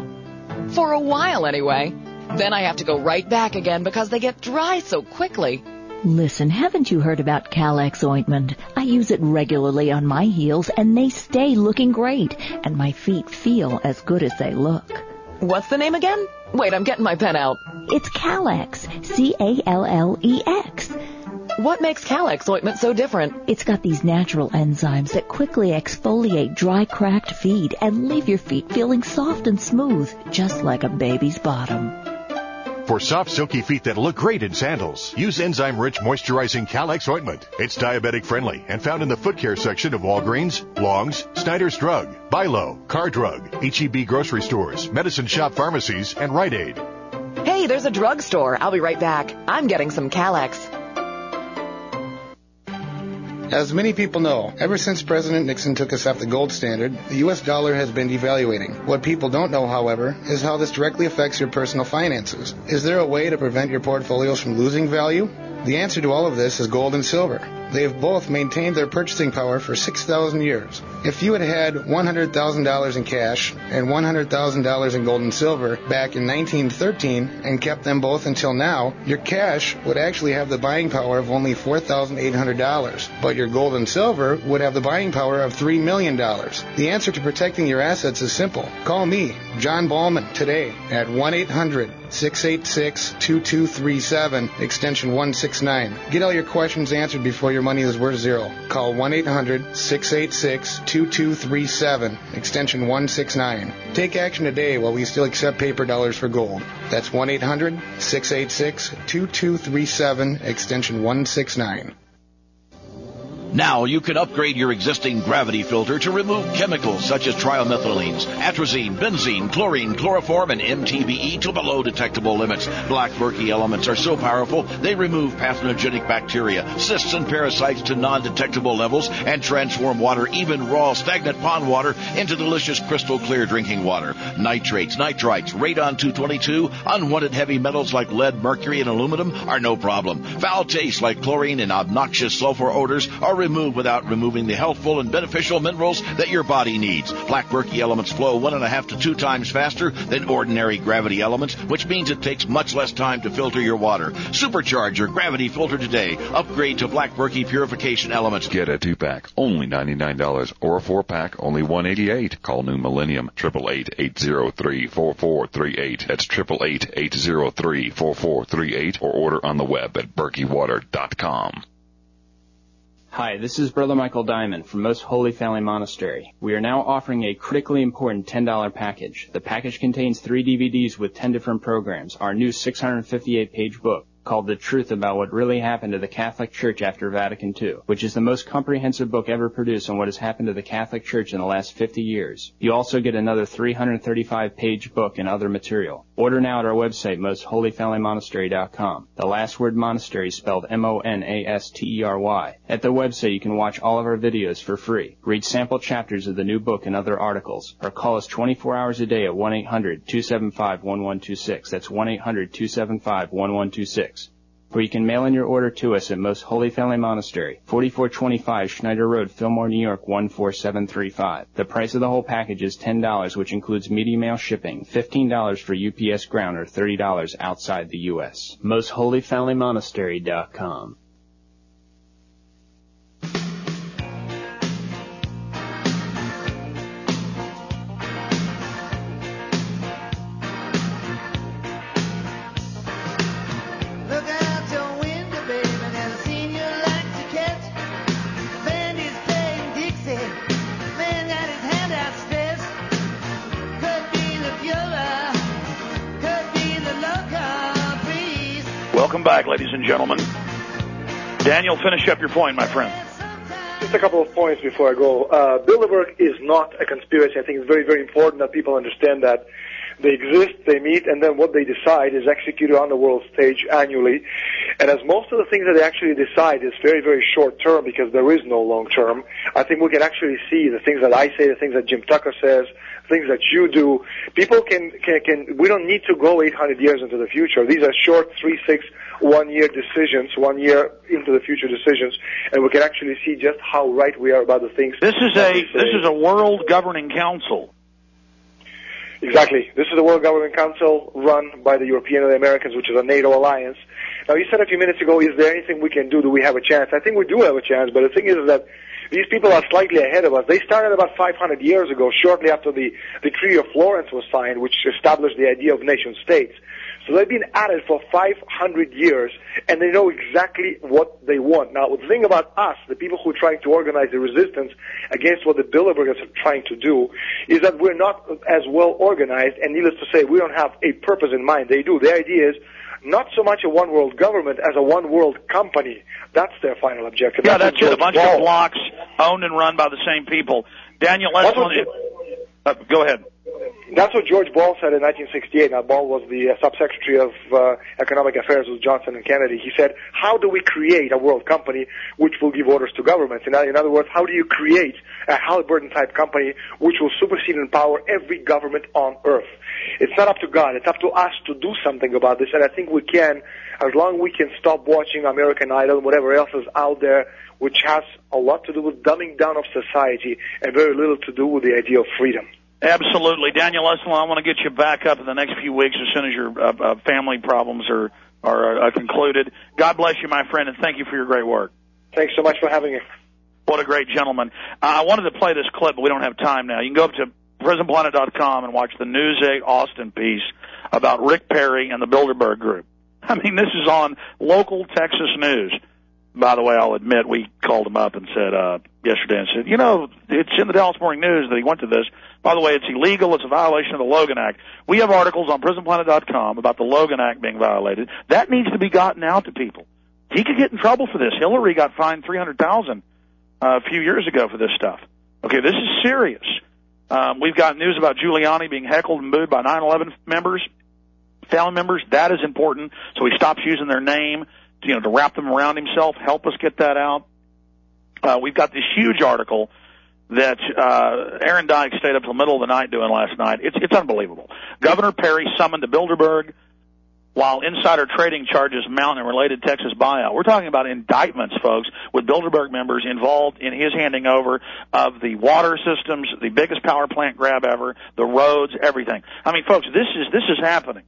For a while anyway. Then I have to go right back again because they get dry so quickly. Listen, haven't you heard about Callex ointment? I use it regularly on my heels and they stay looking great and my feet feel as good as they look. What's the name again? Wait, I'm getting my pen out. It's Callex. C-A-L-L-E-X. What makes Callex ointment so different? It's got these natural enzymes that quickly exfoliate dry, cracked feet and leave your feet feeling soft and smooth, just like a baby's bottom. For soft, silky feet that look great in sandals, use enzyme-rich moisturizing Callex ointment. It's diabetic friendly and found in the foot care section of Walgreens, Long's, Snyder's Drug, Bilo, Kerr Drug, HEB grocery stores, medicine shop pharmacies, and Rite Aid. Hey, there's a drugstore. I'll be right back. I'm getting some Callex. As many people know, ever since President Nixon took us off the gold standard, the US dollar has been devaluating. What people don't know, however, is how this directly affects your personal finances. Is there a way to prevent your portfolios from losing value? The answer to all of this is gold and silver. They have both maintained their purchasing power for 6,000 years. If you had had $100,000 in cash and $100,000 in gold and silver back in 1913 and kept them both until now, your cash would actually have the buying power of only $4,800, but your gold and silver would have the buying power of $3 million. The answer to protecting your assets is simple. Call me, John Ballman, today at 1 800 686 2237, extension 169. Get all your questions answered before your money is worth zero. Call 1 800 686 2237, extension 169. Take action today while we still accept paper dollars for gold. That's 1 800 686 2237, extension 169. Now you can upgrade your existing gravity filter to remove chemicals such as trihalomethanes, atrazine, benzene, chlorine, chloroform, and MTBE to below detectable limits. Black Berkey elements are so powerful they remove pathogenic bacteria, cysts, and parasites to non-detectable levels and transform water, even raw stagnant pond water, into delicious crystal clear drinking water. Nitrates, nitrites, radon 222, unwanted heavy metals like lead, mercury, and aluminum are no problem. Foul tastes like chlorine and obnoxious sulfur odors are removed without removing the healthful and beneficial minerals that your body needs. Black Berkey elements flow one and a half to two times faster than ordinary gravity elements, which means it takes much less time to filter your water. Supercharge your gravity filter today. Upgrade to black Berkey purification elements. Get a two pack, only $99, or a four pack, only 188. Call New Millennium, 888-803-4438. That's 888-803-4438, or order on the web at berkeywater.com. Hi, this is Brother Michael Dimond from Most Holy Family Monastery. We are now offering a critically important $10 package. The package contains three DVDs with 10 different programs, our new 658 page book, called The Truth About What Really Happened to the Catholic Church After Vatican II, which is the most comprehensive book ever produced on what has happened to the Catholic Church in the last 50 years. You also get another 335 page book and other material. Order now at our website, mostholyfamilymonastery.com. The last word monastery spelled M-O-N-A-S-T-E-R-Y. At the website, you can watch all of our videos for free, read sample chapters of the new book and other articles, or call us 24 hours a day at 1-800-275-1126. That's 1-800-275-1126 or you can mail in your order to us at Most Holy Family Monastery, 4425 Schneider Road, Fillmore, New York 14735. The price of the whole package is $10, which includes media mail shipping, $15 for UPS ground, or $30 outside the U.S. MostHolyFamilyMonastery.com. Welcome back, ladies and gentlemen. Daniel, finish up your point, my friend. Just a couple of points before I go. Uh, Bilderberg is not a conspiracy. I think it's very, very important that people understand that they exist, they meet, and then what they decide is executed on the world stage annually. And as most of the things that they actually decide is very, very short term because there is no long term, I think we can actually see the things that I say, the things that Jim Tucker says, things that you do. People can, can, can we don't need to go 800 years into the future. These are short, three, six, one year decisions, one year into the future decisions, and we can actually see just how right we are about the things. This is a this is a world governing council. Exactly. This is the World Governing Council run by the European and the Americans, which is a NATO alliance. Now, you said a few minutes ago, is there anything we can do? Do we have a chance? I think we do have a chance, but the thing is that these people are slightly ahead of us. They started about 500 years ago, shortly after the, the Treaty of Florence was signed, which established the idea of nation states. So they've been at it for 500 years, and they know exactly what they want. Now, the thing about us, the people who are trying to organize the resistance against what the Bilderbergers are trying to do, is that we're not as well organized, and needless to say, we don't have a purpose in mind. They do. Their idea is not so much a one world government as a one world company. That's their final objective. Yeah, That's that's it. A bunch of blocks owned and run by the same people. Daniel, let's uh, go ahead. That's what George Ball said in 1968. Now, Ball was the uh, subsecretary of uh, economic affairs with Johnson and Kennedy. He said, "How do we create a world company which will give orders to governments? In, in other words, how do you create a Halliburton-type company which will supersede and power every government on earth? It's not up to God. It's up to us to do something about this, and I think we can, as long as we can stop watching American Idol and whatever else is out there, which has a lot to do with dumbing down of society and very little to do with the idea of freedom." Absolutely, Daniel Estulin. I want to get you back up in the next few weeks as soon as your uh, uh, family problems are are uh, concluded. God bless you, my friend, and thank you for your great work. Thanks so much for having me. What a great gentleman. Uh, I wanted to play this clip, but we don't have time now. You can go up to prisonplanet.com and watch the News 8 Austin piece about Rick Perry and the Bilderberg Group. I mean, this is on local Texas news. By the way, I'll admit we called him up and said uh, yesterday and said, you know, it's in the Dallas Morning News that he went to this. By the way, it's illegal. It's a violation of the Logan Act. We have articles on PrisonPlanet.com about the Logan Act being violated. That needs to be gotten out to people. He could get in trouble for this. Hillary got fined three hundred thousand uh, a few years ago for this stuff. Okay, this is serious. Um, we've got news about Giuliani being heckled and booed by 9/11 members, family members. That is important. So he stops using their name, you know, to wrap them around himself. Help us get that out. Uh, we've got this huge article that uh, Aaron Dyke stayed up till the middle of the night doing last night. It's it's unbelievable. Governor Perry summoned to Bilderberg while insider trading charges mount in related Texas buyout. We're talking about indictments, folks, with Bilderberg members involved in his handing over of the water systems, the biggest power plant grab ever, the roads, everything. I mean, folks, this is this is happening.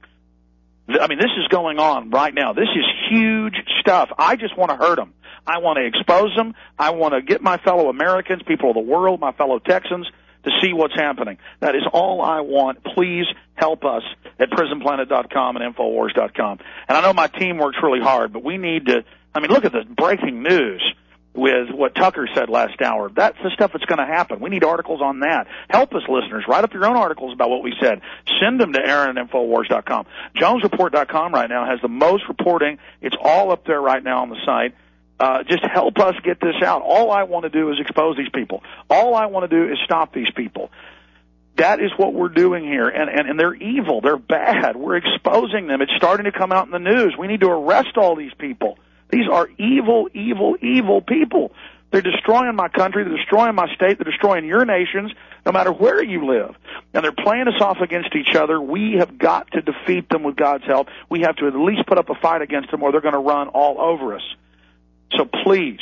I mean, this is going on right now. This is huge stuff. I just want to hurt them. I want to expose them. I want to get my fellow Americans, people of the world, my fellow Texans, to see what's happening. That is all I want. Please help us at prisonplanet.com and infowars.com. And I know my team works really hard, but we need to, I mean, look at the breaking news with what Tucker said last hour. That's the stuff that's going to happen. We need articles on that. Help us, listeners. Write up your own articles about what we said. Send them to Aaron at Infowars.com. JonesReport.com right now has the most reporting. It's all up there right now on the site. Uh, just help us get this out. All I want to do is expose these people. All I want to do is stop these people. That is what we're doing here. And, and, and they're evil. They're bad. We're exposing them. It's starting to come out in the news. We need to arrest all these people. These are evil, evil, evil people. They're destroying my country. They're destroying my state. They're destroying your nations, no matter where you live. And they're playing us off against each other. We have got to defeat them with God's help. We have to at least put up a fight against them or they're going to run all over us. So please,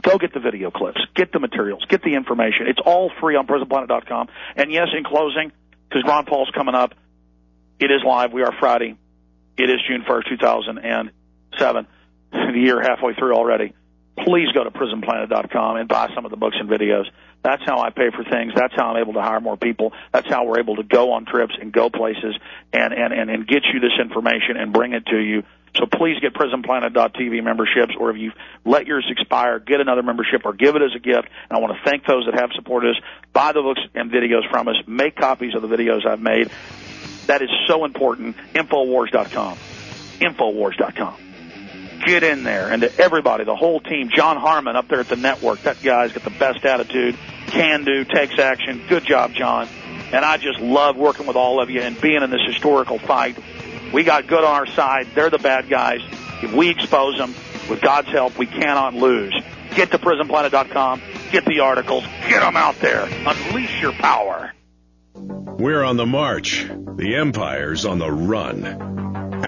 go get the video clips, get the materials, get the information. It's all free on PrisonPlanet.com. And yes, in closing, because Ron Paul's coming up, it is live. We are Friday. It is June 1st, 2007. The year halfway through already. Please go to PrisonPlanet.com and buy some of the books and videos. That's how I pay for things. That's how I'm able to hire more people. That's how we're able to go on trips and go places and, and, and, and get you this information and bring it to you so please get PrisonPlanet.tv memberships, or if you've let yours expire, get another membership or give it as a gift. And I want to thank those that have supported us. Buy the books and videos from us. Make copies of the videos I've made. That is so important. Infowars.com. Infowars.com. Get in there. And to everybody, the whole team, John Harmon up there at the network, that guy's got the best attitude, can do, takes action. Good job, John. And I just love working with all of you and being in this historical fight. We got good on our side. They're the bad guys. If we expose them, with God's help, we cannot lose. Get to prisonplanet.com. Get the articles. Get them out there. Unleash your power. We're on the march. The Empire's on the run.